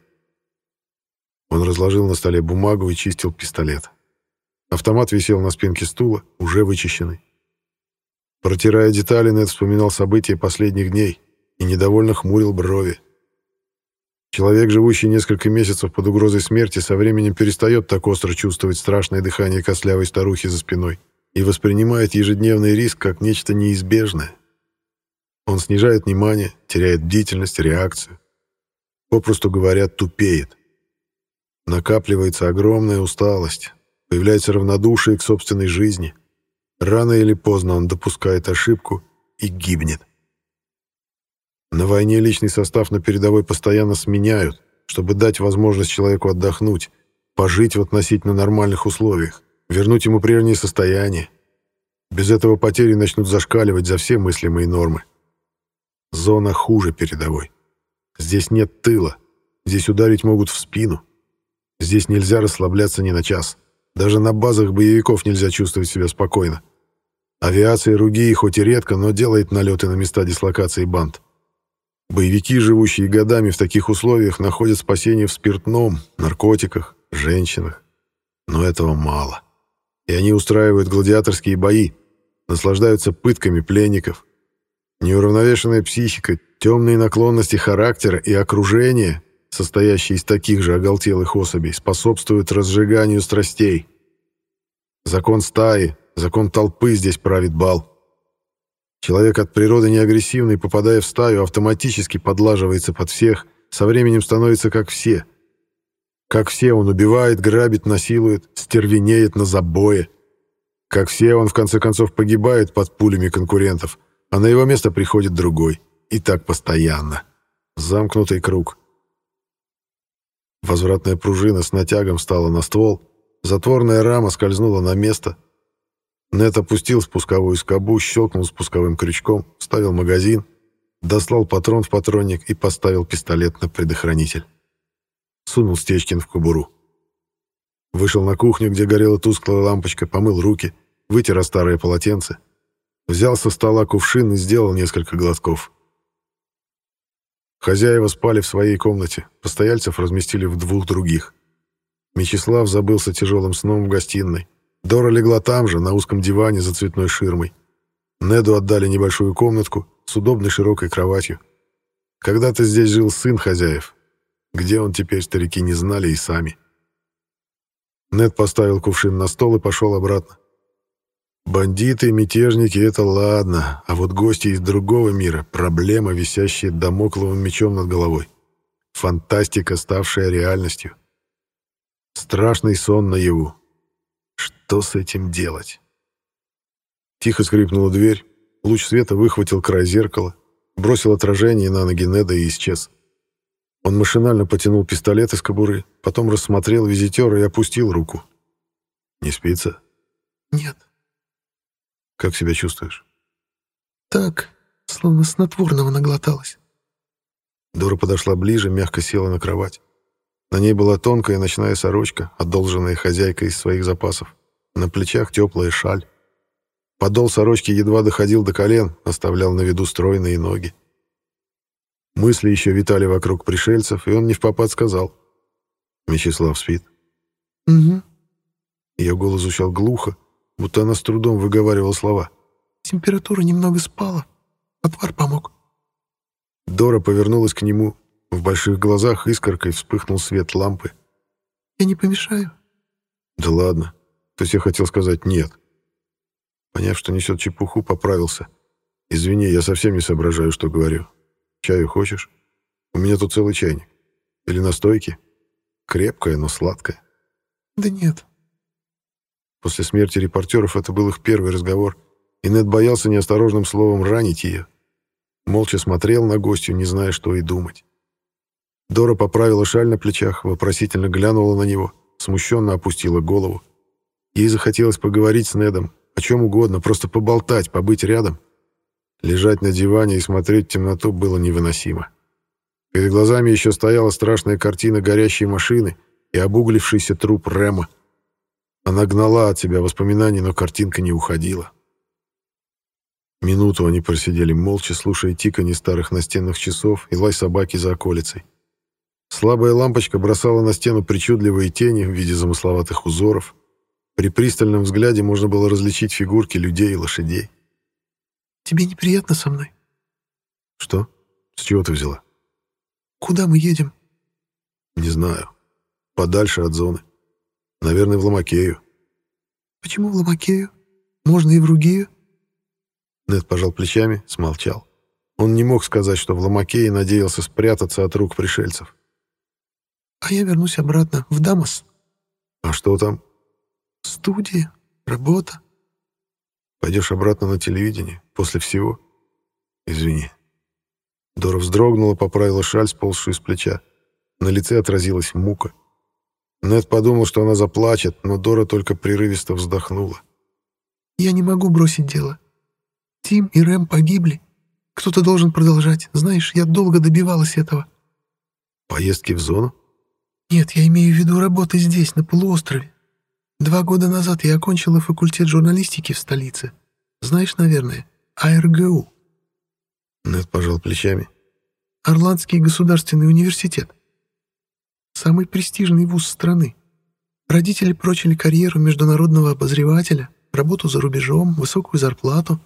Он разложил на столе бумагу и чистил пистолет. Автомат висел на спинке стула, уже вычищенный. Протирая детали, Нед вспоминал события последних дней и недовольно хмурил брови. Человек, живущий несколько месяцев под угрозой смерти, со временем перестает так остро чувствовать страшное дыхание кослявой старухи за спиной и воспринимает ежедневный риск как нечто неизбежное. Он снижает внимание, теряет бдительность, реакцию. Попросту говоря, тупеет. Накапливается огромная усталость, появляется равнодушие к собственной жизни. Рано или поздно он допускает ошибку и гибнет. На войне личный состав на передовой постоянно сменяют, чтобы дать возможность человеку отдохнуть, пожить в относительно нормальных условиях, вернуть ему прежнее состояние. Без этого потери начнут зашкаливать за все мыслимые нормы. Зона хуже передовой. Здесь нет тыла. Здесь ударить могут в спину. Здесь нельзя расслабляться ни на час. Даже на базах боевиков нельзя чувствовать себя спокойно. Авиация Ругии хоть и редко, но делает налеты на места дислокации банд. Боевики, живущие годами в таких условиях, находят спасение в спиртном, наркотиках, женщинах. Но этого мало. И они устраивают гладиаторские бои, наслаждаются пытками пленников. Неуравновешенная психика, темные наклонности характера и окружение состоящий из таких же оголтелых особей, способствует разжиганию страстей. Закон стаи, закон толпы здесь правит бал. Человек от природы не агрессивный, попадая в стаю, автоматически подлаживается под всех, со временем становится как все. Как все он убивает, грабит, насилует, стервенеет на забое. Как все он в конце концов погибает под пулями конкурентов, а на его место приходит другой. И так постоянно. Замкнутый круг. Возвратная пружина с натягом стала на ствол, затворная рама скользнула на место. Нет опустил спусковую скобу, щелкнул спусковым крючком, вставил магазин, дослал патрон в патронник и поставил пистолет на предохранитель. Сунул Стечкин в кобуру. Вышел на кухню, где горела тусклая лампочка, помыл руки, вытер старое полотенце. Взял со стола кувшин и сделал несколько глотков. Хозяева спали в своей комнате, постояльцев разместили в двух других. Мечислав забылся тяжелым сном в гостиной. Дора легла там же, на узком диване за цветной ширмой. Неду отдали небольшую комнатку с удобной широкой кроватью. Когда-то здесь жил сын хозяев. Где он теперь, старики не знали и сами. Нед поставил кувшин на стол и пошел обратно. Бандиты и мятежники — это ладно, а вот гости из другого мира — проблема, висящая домокловым мечом над головой. Фантастика, ставшая реальностью. Страшный сон наяву. Что с этим делать? Тихо скрипнула дверь, луч света выхватил край зеркала, бросил отражение на ноги Неда и исчез. Он машинально потянул пистолет из кобуры, потом рассмотрел визитера и опустил руку. «Не спится?» «Нет», как себя чувствуешь?» «Так, словно снотворного наглоталась». Дора подошла ближе, мягко села на кровать. На ней была тонкая ночная сорочка, одолженная хозяйкой из своих запасов. На плечах теплая шаль. Подол сорочки едва доходил до колен, оставлял на виду стройные ноги. Мысли еще витали вокруг пришельцев, и он не в попад сказал. Мечислав спит. «Угу». Ее голос звучал глухо, будто она с трудом выговаривала слова. «Температура немного спала. Отвар помог». Дора повернулась к нему. В больших глазах искоркой вспыхнул свет лампы. «Я не помешаю?» «Да ладно. То есть я хотел сказать «нет». Поняв, что несет чепуху, поправился. «Извини, я совсем не соображаю, что говорю. Чаю хочешь? У меня тут целый чайник. Или настойки? Крепкая, но сладкая». «Да нет», После смерти репортеров это был их первый разговор, и Нед боялся неосторожным словом ранить ее. Молча смотрел на гостью, не зная, что и думать. Дора поправила шаль на плечах, вопросительно глянула на него, смущенно опустила голову. Ей захотелось поговорить с Недом, о чем угодно, просто поболтать, побыть рядом. Лежать на диване и смотреть в темноту было невыносимо. Перед глазами еще стояла страшная картина горящей машины и обуглившийся труп Рема. Она гнала от себя воспоминания, но картинка не уходила. Минуту они просидели молча, слушая тиканье старых настенных часов и лай собаки за околицей. Слабая лампочка бросала на стену причудливые тени в виде замысловатых узоров. При пристальном взгляде можно было различить фигурки людей и лошадей. «Тебе неприятно со мной?» «Что? С чего ты взяла?» «Куда мы едем?» «Не знаю. Подальше от зоны. Наверное, в Ломакею». «Почему в Ломакею? Можно и в Ругию?» Нед пожал плечами, смолчал. Он не мог сказать, что в Ломакее надеялся спрятаться от рук пришельцев. «А я вернусь обратно, в Дамас». «А что там?» «Студия, работа». «Пойдешь обратно на телевидение, после всего?» «Извини». Дора вздрогнула, поправила шаль, сползшую с плеча. На лице отразилась мука. Нед подумал, что она заплачет, но Дора только прерывисто вздохнула. «Я не могу бросить дело. Тим и Рэм погибли. Кто-то должен продолжать. Знаешь, я долго добивалась этого». «Поездки в зону?» «Нет, я имею в виду работы здесь, на полуострове. Два года назад я окончила факультет журналистики в столице. Знаешь, наверное, АРГУ». Нед пожал плечами. «Орландский государственный университет. Самый престижный вуз страны. Родители прочили карьеру международного обозревателя, работу за рубежом, высокую зарплату,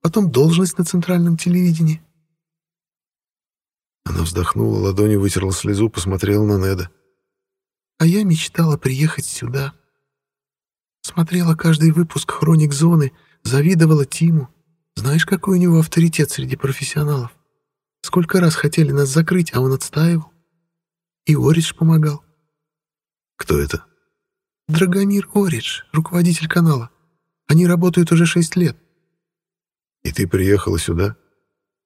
потом должность на центральном телевидении». Она вздохнула, ладонью вытерла слезу, посмотрела на Неда. А я мечтала приехать сюда. Смотрела каждый выпуск «Хроник зоны», завидовала Тиму. Знаешь, какой у него авторитет среди профессионалов? Сколько раз хотели нас закрыть, а он отстаивал. И Оридж помогал. Кто это? Драгомир Оридж, руководитель канала. Они работают уже шесть лет. И ты приехала сюда?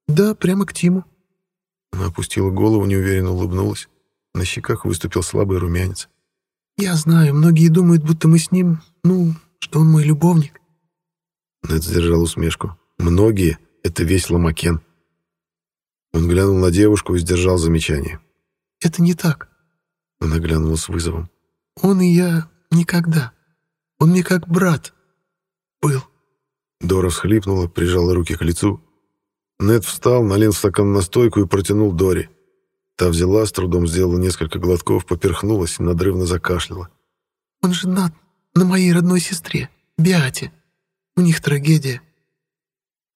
Да, прямо к Тиму. Она опустила голову, неуверенно улыбнулась. На щеках выступил слабый румянец. «Я знаю, многие думают, будто мы с ним, ну, что он мой любовник». Нед сдержал усмешку. «Многие — это весь Ломакен». Он глянул на девушку и сдержал замечание. «Это не так». Она глянула с вызовом. «Он и я никогда. Он мне как брат. Был». Дора всхлипнула, прижала руки к лицу. Нед встал, налил стакан на стойку и протянул Доре. Та взяла, с трудом сделала несколько глотков, поперхнулась и надрывно закашляла. «Он женат на моей родной сестре, Биате. У них трагедия».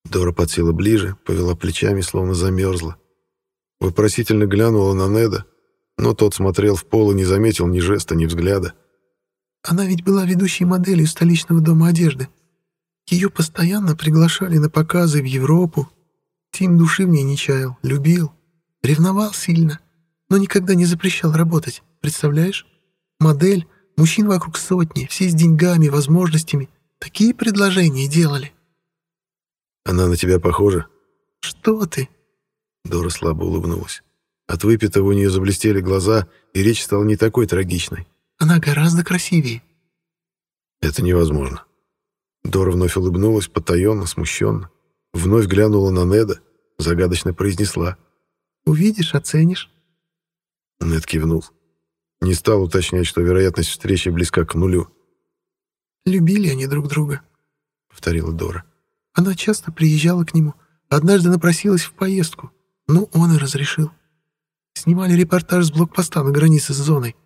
Дора подсела ближе, повела плечами, словно замерзла. Вопросительно глянула на Неда, но тот смотрел в пол и не заметил ни жеста, ни взгляда. «Она ведь была ведущей моделью столичного дома одежды. Ее постоянно приглашали на показы в Европу. Тим души в ней не чаял, любил. Ревновал сильно, но никогда не запрещал работать, представляешь? Модель, мужчин вокруг сотни, все с деньгами, возможностями. Такие предложения делали. «Она на тебя похожа?» «Что ты?» Дора слабо улыбнулась. От выпитого у нее заблестели глаза, и речь стала не такой трагичной. «Она гораздо красивее». «Это невозможно». Дора вновь улыбнулась, потаенно, смущенно. Вновь глянула на Неда, загадочно произнесла. Увидишь, оценишь». Нед кивнул. Не стал уточнять, что вероятность встречи близка к нулю. «Любили они друг друга», — повторила Дора. «Она часто приезжала к нему. Однажды напросилась в поездку. Ну, он и разрешил. Снимали репортаж с блокпоста на границе с зоной.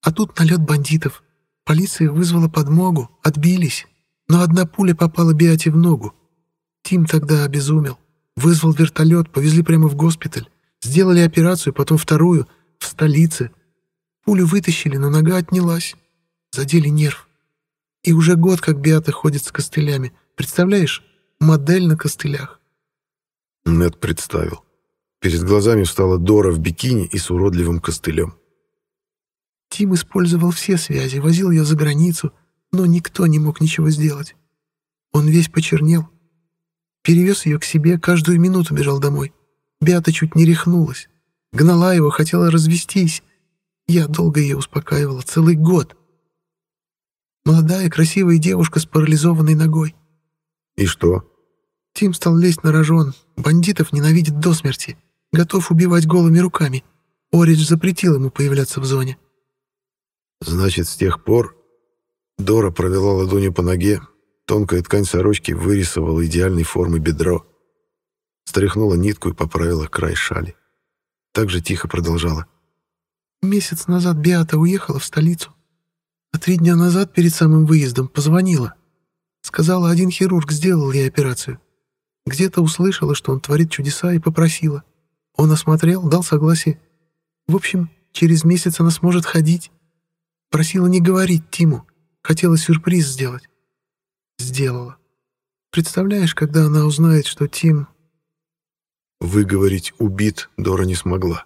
А тут налет бандитов. Полиция вызвала подмогу, отбились. Но одна пуля попала Биате в ногу. Тим тогда обезумел. Вызвал вертолет, повезли прямо в госпиталь. Сделали операцию, потом вторую, в столице. Пулю вытащили, но нога отнялась. Задели нерв. И уже год как Беата ходит с костылями. Представляешь? Модель на костылях. Нед представил. Перед глазами встала Дора в бикини и с уродливым костылем. Тим использовал все связи, возил ее за границу, но никто не мог ничего сделать. Он весь почернел, Перевез ее к себе, каждую минуту бежал домой. Беата чуть не рехнулась. Гнала его, хотела развестись. Я долго ее успокаивала, целый год. Молодая, красивая девушка с парализованной ногой. И что? Тим стал лезть на рожон. Бандитов ненавидит до смерти. Готов убивать голыми руками. Оридж запретил ему появляться в зоне. Значит, с тех пор Дора провела ладонью по ноге, тонкая ткань сорочки вырисовала идеальной формы бедро. Стряхнула нитку и поправила край шали. Так же тихо продолжала. Месяц назад Биата уехала в столицу. А три дня назад, перед самым выездом, позвонила. Сказала, один хирург сделал ей операцию. Где-то услышала, что он творит чудеса, и попросила. Он осмотрел, дал согласие. В общем, через месяц она сможет ходить. Просила не говорить Тиму. Хотела сюрприз сделать. Сделала. Представляешь, когда она узнает, что Тим... Выговорить «убит» Дора не смогла.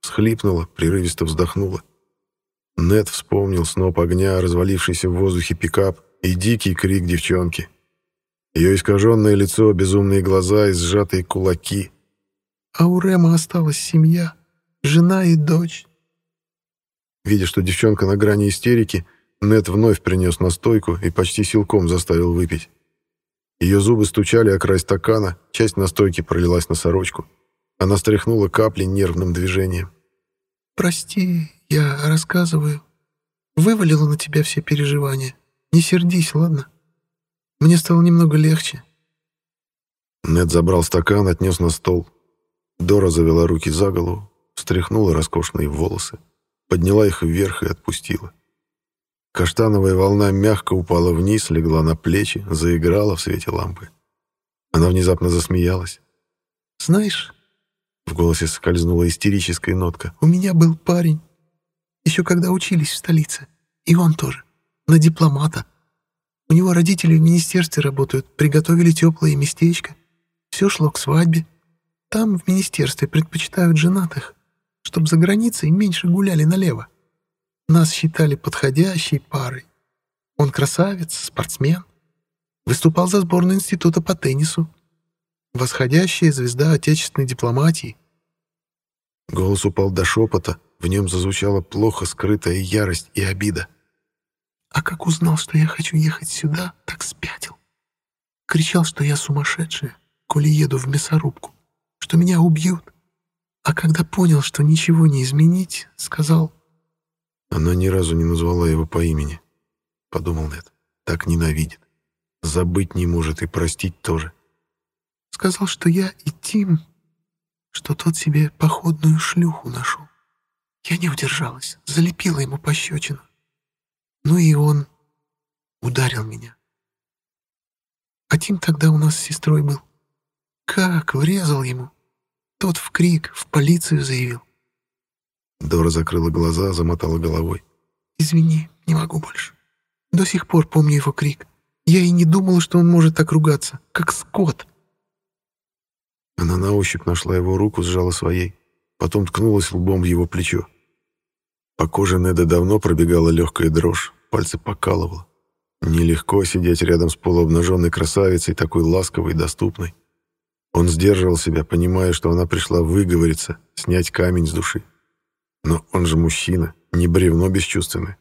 Схлипнула, прерывисто вздохнула. Нед вспомнил сноп огня, развалившийся в воздухе пикап, и дикий крик девчонки. Ее искаженное лицо, безумные глаза и сжатые кулаки. А у Рема осталась семья, жена и дочь. Видя, что девчонка на грани истерики, Нед вновь принес настойку и почти силком заставил выпить. Ее зубы стучали о край стакана, часть настойки пролилась на сорочку. Она стряхнула капли нервным движением. «Прости, я рассказываю. Вывалила на тебя все переживания. Не сердись, ладно? Мне стало немного легче». Нед забрал стакан, отнес на стол. Дора завела руки за голову, встряхнула роскошные волосы, подняла их вверх и отпустила. Каштановая волна мягко упала вниз, легла на плечи, заиграла в свете лампы. Она внезапно засмеялась. «Знаешь...» — в голосе скользнула истерическая нотка. «У меня был парень, еще когда учились в столице. И он тоже. На дипломата. У него родители в министерстве работают, приготовили теплое местечко. Все шло к свадьбе. Там, в министерстве, предпочитают женатых, чтобы за границей меньше гуляли налево. Нас считали подходящей парой. Он красавец, спортсмен. Выступал за сборную института по теннису. Восходящая звезда отечественной дипломатии. Голос упал до шепота, в нем зазвучала плохо скрытая ярость и обида. А как узнал, что я хочу ехать сюда, так спятил. Кричал, что я сумасшедшая, коли еду в мясорубку, что меня убьют. А когда понял, что ничего не изменить, сказал... Она ни разу не назвала его по имени, подумал Нед. Так ненавидит. Забыть не может и простить тоже. Сказал, что я и Тим, что тот себе походную шлюху нашел. Я не удержалась, залепила ему пощечину. Ну и он ударил меня. А Тим тогда у нас с сестрой был. Как врезал ему. Тот в крик, в полицию заявил. Дора закрыла глаза, замотала головой. «Извини, не могу больше. До сих пор помню его крик. Я и не думала, что он может так ругаться, как скот». Она на ощупь нашла его руку, сжала своей, потом ткнулась лбом в его плечо. По коже Неда давно пробегала легкая дрожь, пальцы покалывало. Нелегко сидеть рядом с полуобнаженной красавицей, такой ласковой и доступной. Он сдерживал себя, понимая, что она пришла выговориться, снять камень с души. Но он же мужчина, не бревно бесчувственное.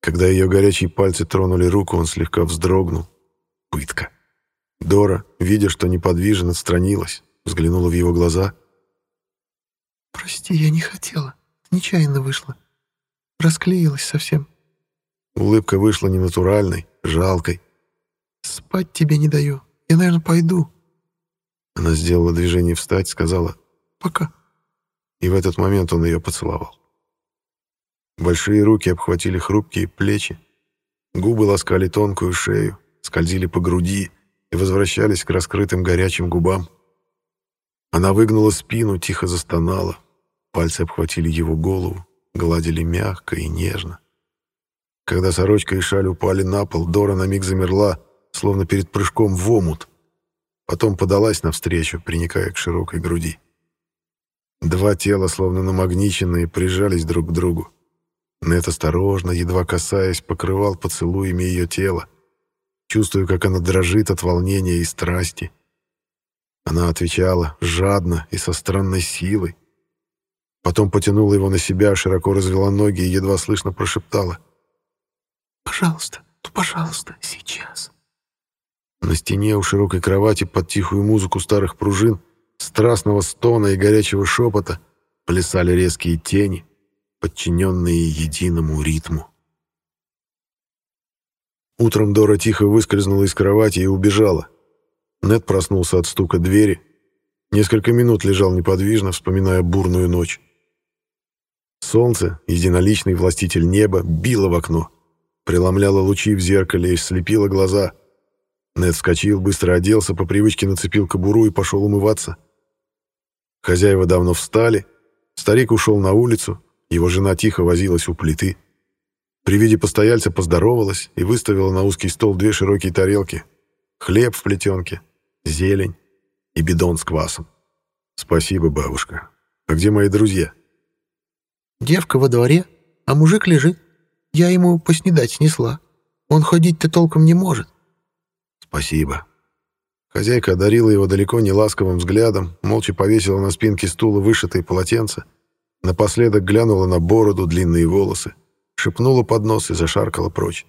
Когда ее горячие пальцы тронули руку, он слегка вздрогнул. Пытка. Дора, видя, что неподвижен, отстранилась, взглянула в его глаза. «Прости, я не хотела. Нечаянно вышла. Расклеилась совсем». Улыбка вышла ненатуральной, жалкой. «Спать тебе не даю. Я, наверное, пойду». Она сделала движение встать, сказала «Пока». И в этот момент он ее поцеловал. Большие руки обхватили хрупкие плечи. Губы ласкали тонкую шею, скользили по груди и возвращались к раскрытым горячим губам. Она выгнула спину, тихо застонала. Пальцы обхватили его голову, гладили мягко и нежно. Когда сорочка и шаль упали на пол, Дора на миг замерла, словно перед прыжком в омут. Потом подалась навстречу, приникая к широкой груди. Два тела, словно намагниченные, прижались друг к другу. Нет осторожно, едва касаясь, покрывал поцелуями ее тело. Чувствую, как она дрожит от волнения и страсти. Она отвечала жадно и со странной силой. Потом потянула его на себя, широко развела ноги и едва слышно прошептала. «Пожалуйста, ну, пожалуйста, сейчас». На стене у широкой кровати под тихую музыку старых пружин, страстного стона и горячего шепота плясали резкие тени, подчиненные единому ритму. Утром Дора тихо выскользнула из кровати и убежала. Нед проснулся от стука двери. Несколько минут лежал неподвижно, вспоминая бурную ночь. Солнце, единоличный властитель неба, било в окно, преломляло лучи в зеркале и слепило глаза. Нед вскочил, быстро оделся, по привычке нацепил кобуру и пошел умываться. Хозяева давно встали, старик ушел на улицу, его жена тихо возилась у плиты. При виде постояльца поздоровалась и выставила на узкий стол две широкие тарелки. Хлеб в плетенке, зелень и бидон с квасом. «Спасибо, бабушка. А где мои друзья?» Девка во дворе, а мужик лежит. Я ему поснедать снесла. Он ходить-то толком не может. Спасибо. Хозяйка одарила его далеко не ласковым взглядом, молча повесила на спинке стула вышитые полотенца, напоследок глянула на бороду, длинные волосы, шепнула под нос и зашаркала прочь.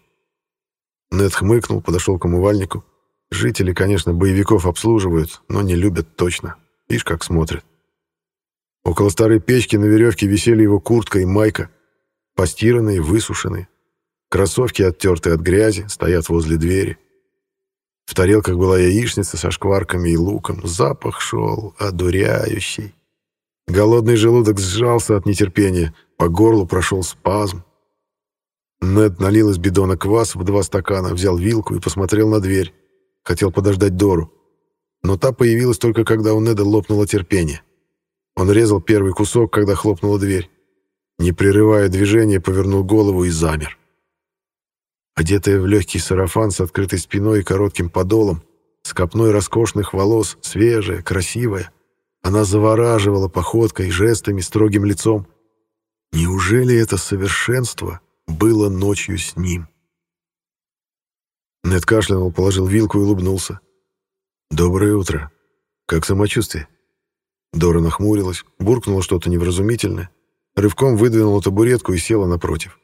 Нед хмыкнул, подошел к умывальнику. Жители, конечно, боевиков обслуживают, но не любят точно. Ишь, как смотрят. Около старой печки на веревке висели его куртка и майка, постиранные, высушенные. Кроссовки, оттертые от грязи, стоят возле двери. В тарелках была яичница со шкварками и луком. Запах шел одуряющий. Голодный желудок сжался от нетерпения, по горлу прошел спазм. Нед налил из бидона квас в два стакана, взял вилку и посмотрел на дверь. Хотел подождать Дору. Но та появилась только когда у Неда лопнуло терпение. Он резал первый кусок, когда хлопнула дверь. Не прерывая движения, повернул голову и замер. Одетая в легкий сарафан с открытой спиной и коротким подолом, с копной роскошных волос, свежая, красивая, она завораживала походкой, жестами, строгим лицом. Неужели это совершенство было ночью с ним? Нед кашлянул, положил вилку и улыбнулся. «Доброе утро. Как самочувствие?» Дора нахмурилась, буркнула что-то невразумительное, рывком выдвинула табуретку и села напротив.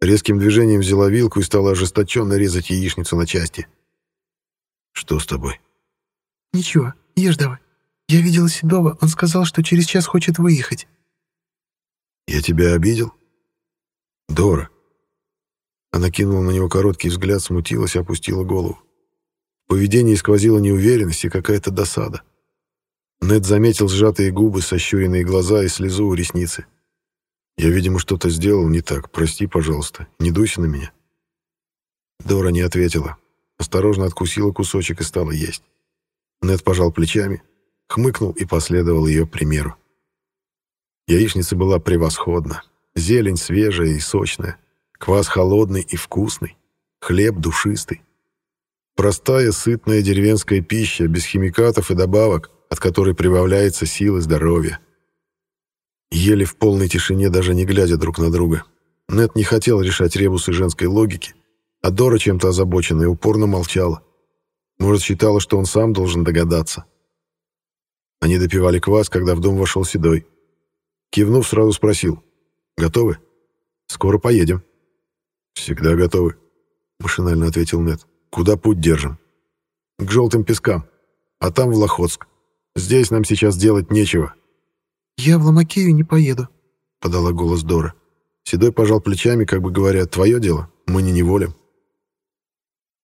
Резким движением взяла вилку и стала ожесточенно резать яичницу на части. «Что с тобой?» «Ничего, ешь давай. Я видела Седова, он сказал, что через час хочет выехать». «Я тебя обидел?» «Дора». Она кинула на него короткий взгляд, смутилась и опустила голову. В поведении сквозила неуверенность и какая-то досада. Нед заметил сжатые губы, сощуренные глаза и слезу у ресницы. «Я, видимо, что-то сделал не так. Прости, пожалуйста. Не дуйся на меня». Дора не ответила. Осторожно откусила кусочек и стала есть. Нед пожал плечами, хмыкнул и последовал ее примеру. Яичница была превосходна. Зелень свежая и сочная. Квас холодный и вкусный. Хлеб душистый. Простая, сытная деревенская пища, без химикатов и добавок, от которой прибавляется сила и здоровье. Ели в полной тишине, даже не глядя друг на друга. Нет не хотел решать ребусы женской логики, а Дора, чем-то озабоченная, упорно молчала. Может, считала, что он сам должен догадаться. Они допивали квас, когда в дом вошел Седой. Кивнув, сразу спросил. «Готовы? Скоро поедем». «Всегда готовы», — машинально ответил Нет. «Куда путь держим?» «К желтым пескам, а там в Лохотск. Здесь нам сейчас делать нечего». «Я в Ломакею не поеду», — подала голос Дора. Седой пожал плечами, как бы говоря, «Твое дело, мы не неволим».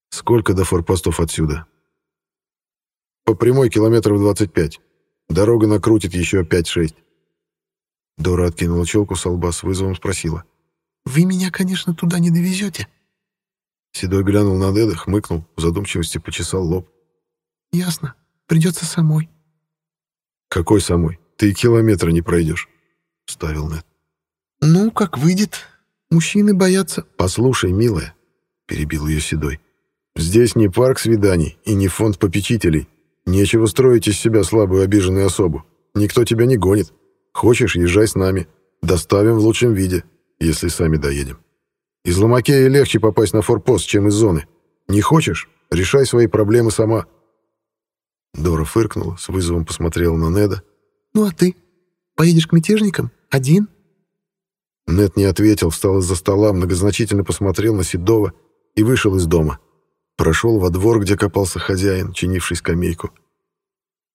«Сколько до форпостов отсюда?» «По прямой километров 25. Дорога накрутит еще 5-6». Дора откинула челку с лба, с вызовом спросила. «Вы меня, конечно, туда не довезете?» Седой глянул на Деда, хмыкнул, в задумчивости почесал лоб. «Ясно. Придется самой». «Какой самой? Ты километра не пройдешь», — вставил Нед. «Ну, как выйдет. Мужчины боятся...» «Послушай, милая», — перебил ее Седой. «Здесь не парк свиданий и не фонд попечителей. Нечего строить из себя слабую обиженную особу. Никто тебя не гонит. Хочешь, езжай с нами. Доставим в лучшем виде, если сами доедем. Из Ломакея легче попасть на форпост, чем из зоны. Не хочешь? Решай свои проблемы сама». Дора фыркнула, с вызовом посмотрела на Неда. «Ну а ты? Поедешь к мятежникам? Один?» Нет не ответил, встал из-за стола, многозначительно посмотрел на Седова и вышел из дома. Прошел во двор, где копался хозяин, чинивший скамейку.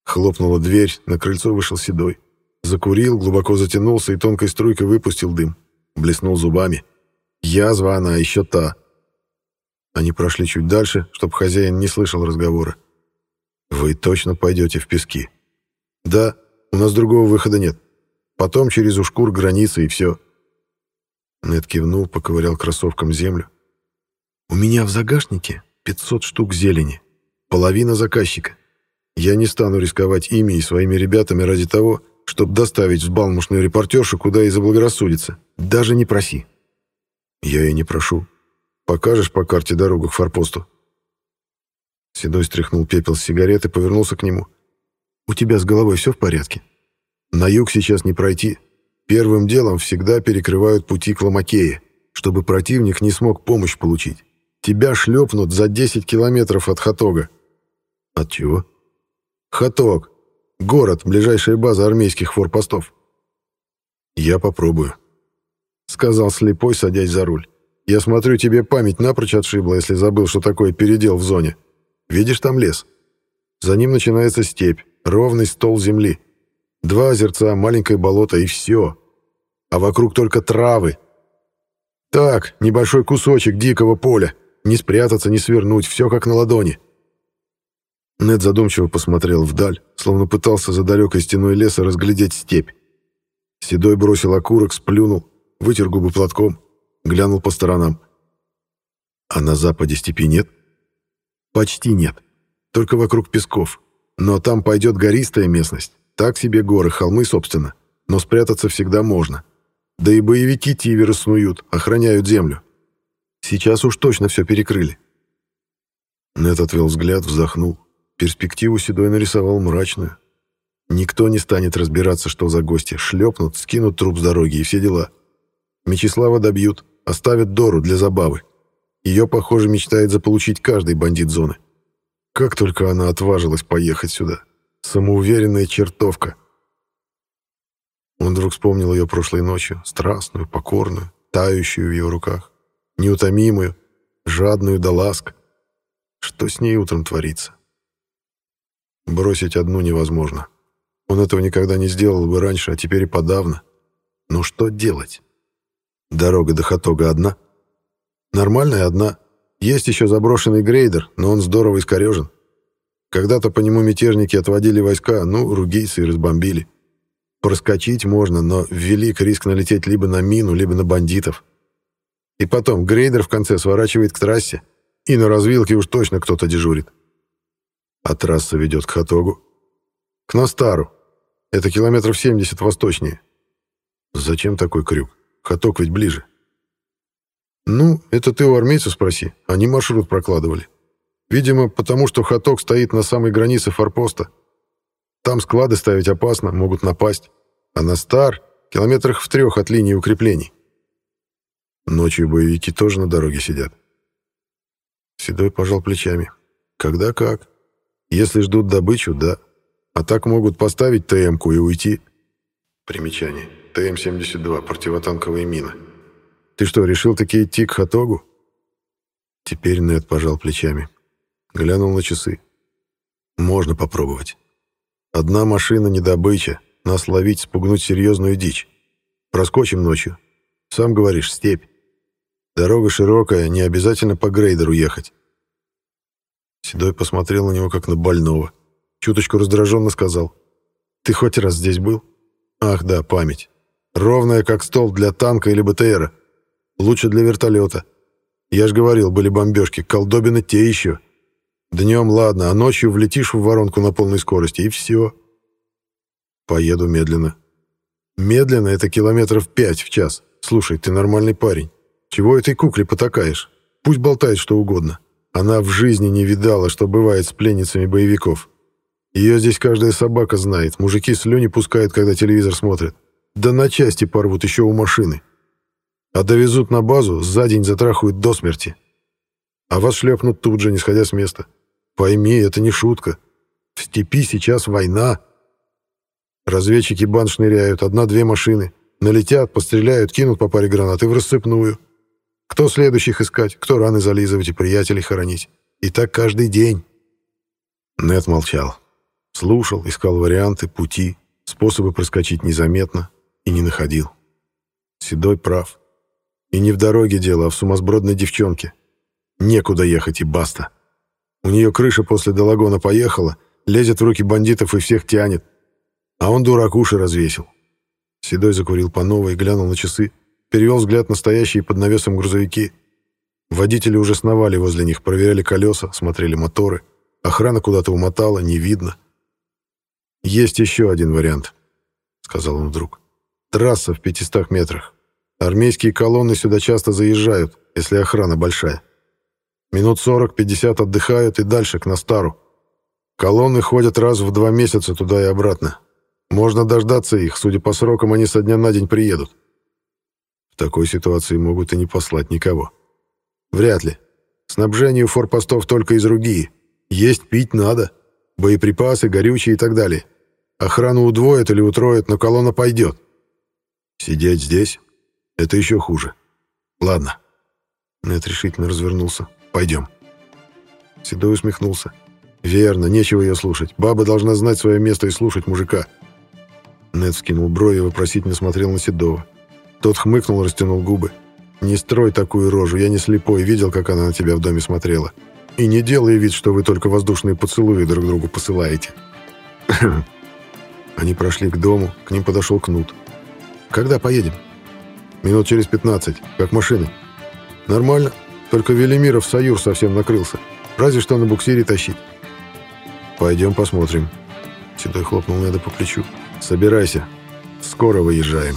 Хлопнула дверь, на крыльцо вышел Седой. Закурил, глубоко затянулся и тонкой струйкой выпустил дым. Блеснул зубами. Язва она, еще та. Они прошли чуть дальше, чтобы хозяин не слышал разговора. «Вы точно пойдете в пески?» «Да, у нас другого выхода нет. Потом через ушкур границы и все». Нед кивнул, поковырял кроссовком землю. «У меня в загашнике 500 штук зелени. Половина заказчика. Я не стану рисковать ими и своими ребятами ради того, чтобы доставить взбалмошную репортершу, куда и заблагорассудится. Даже не проси». «Я и не прошу. Покажешь по карте дорогу к форпосту?» Седой стряхнул пепел с сигареты, повернулся к нему. «У тебя с головой все в порядке? На юг сейчас не пройти. Первым делом всегда перекрывают пути к Ломакее, чтобы противник не смог помощь получить. Тебя шлепнут за 10 километров от Хатога». «От чего?» «Хатог. Город, ближайшая база армейских форпостов». «Я попробую», — сказал слепой, садясь за руль. «Я смотрю, тебе память напрочь отшибла, если забыл, что такое передел в зоне. Видишь там лес? За ним начинается степь, ровный стол земли. Два озерца, маленькое болото и все. А вокруг только травы. Так, небольшой кусочек дикого поля. Не спрятаться, не свернуть, все как на ладони». Нед задумчиво посмотрел вдаль, словно пытался за далекой стеной леса разглядеть степь. Седой бросил окурок, сплюнул, вытер губы платком, глянул по сторонам. А на западе степи нет? Почти нет. Только вокруг песков. Но там пойдет гористая местность. Так себе горы, холмы, собственно. Но спрятаться всегда можно. Да и боевики Тивера снуют, охраняют землю. Сейчас уж точно все перекрыли. Нет отвел взгляд, вздохнул. Перспективу Седой нарисовал мрачную. Никто не станет разбираться, что за гости. Шлепнут, скинут труп с дороги и все дела. Мечислава добьют, оставят Дору для забавы. Ее, похоже, мечтает заполучить каждый бандит зоны. Как только она отважилась поехать сюда. Самоуверенная чертовка. Он вдруг вспомнил ее прошлой ночью, страстную, покорную, тающую в его руках, неутомимую, жадную до ласк. Что с ней утром творится? Бросить одну невозможно. Он этого никогда не сделал бы раньше, а теперь и подавно. Но что делать? Дорога до Хатога одна? Нормальная одна. Есть еще заброшенный грейдер, но он здорово искорежен. Когда-то по нему мятежники отводили войска, ну, ругийцы и разбомбили. Проскочить можно, но велик риск налететь либо на мину, либо на бандитов. И потом, грейдер в конце сворачивает к трассе, и на развилке уж точно кто-то дежурит. А трасса ведет к Хатогу. К Настару. Это километров 70 восточнее. Зачем такой крюк? Хатог ведь ближе. Ну, это ты у армейцев спроси. Они маршрут прокладывали. Видимо, потому что Хатог стоит на самой границе форпоста. Там склады ставить опасно, могут напасть. А Настар километрах в трех от линии укреплений. Ночью боевики тоже на дороге сидят. Седой пожал плечами. Когда как. Если ждут добычу, да. А так могут поставить ТМ-ку и уйти. Примечание. ТМ-72, противотанковая мина. Ты что, решил таки идти к Хатогу? Теперь Нед пожал плечами. Глянул на часы. Можно попробовать. Одна машина не добыча. Нас ловить, спугнуть серьезную дичь. Проскочим ночью. Сам говоришь, степь. Дорога широкая, не обязательно по грейдеру ехать. Седой посмотрел на него, как на больного. Чуточку раздраженно сказал. «Ты хоть раз здесь был?» «Ах да, память. Ровная, как стол для танка или БТРа. Лучше для вертолета. Я ж говорил, были бомбежки, колдобины те еще. Днем ладно, а ночью влетишь в воронку на полной скорости, и все. Поеду медленно. Медленно — это километров пять в час. Слушай, ты нормальный парень. Чего этой кукле потакаешь? Пусть болтает что угодно. Она в жизни не видала, что бывает с пленницами боевиков. Ее здесь каждая собака знает. Мужики слюни пускают, когда телевизор смотрят. Да на части порвут еще у машины. А довезут на базу, за день затрахают до смерти. А вас шлепнут тут же, не сходя с места. Пойми, это не шутка. В степи сейчас война. Разведчики бан шныряют, одна-две машины. Налетят, постреляют, кинут по паре гранат и в рассыпную. Кто следующих искать, кто раны зализывать и приятелей хоронить. И так каждый день. Нет молчал. Слушал, искал варианты, пути, способы проскочить незаметно и не находил. Седой прав. И не в дороге дело, а в сумасбродной девчонке. Некуда ехать и баста. У нее крыша после Долагона поехала, лезет в руки бандитов и всех тянет. А он дурак уши развесил. Седой закурил по новой, глянул на часы, перевел взгляд на стоящие под навесом грузовики. Водители уже сновали возле них, проверяли колеса, смотрели моторы. Охрана куда-то умотала, не видно. «Есть еще один вариант», — сказал он вдруг. «Трасса в 500 метрах. Армейские колонны сюда часто заезжают, если охрана большая. Минут 40-50 отдыхают и дальше, к Настару. Колонны ходят раз в два месяца туда и обратно. Можно дождаться их, судя по срокам, они со дня на день приедут. В такой ситуации могут и не послать никого. Вряд ли. Снабжение у форпостов только из руги. Есть пить надо. Боеприпасы, горючие и так далее. Охрану удвоят или утроят, но колонна пойдет. Сидеть здесь — это еще хуже. Ладно. Нет решительно развернулся. Пойдем. Седой усмехнулся. Верно, нечего ее слушать. Баба должна знать свое место и слушать мужика. Нед скинул брови и вопросительно смотрел на Седова. Тот хмыкнул, растянул губы. «Не строй такую рожу, я не слепой, видел, как она на тебя в доме смотрела. И не делай вид, что вы только воздушные поцелуи друг другу посылаете». *clears throat* Они прошли к дому, к ним подошел Кнут. «Когда поедем?» «Минут через 15, как машины». «Нормально, только Велимиров Саюр совсем накрылся. Разве что на буксире тащить». «Пойдем посмотрим». Седой хлопнул Неда по плечу. «Собирайся. Скоро выезжаем».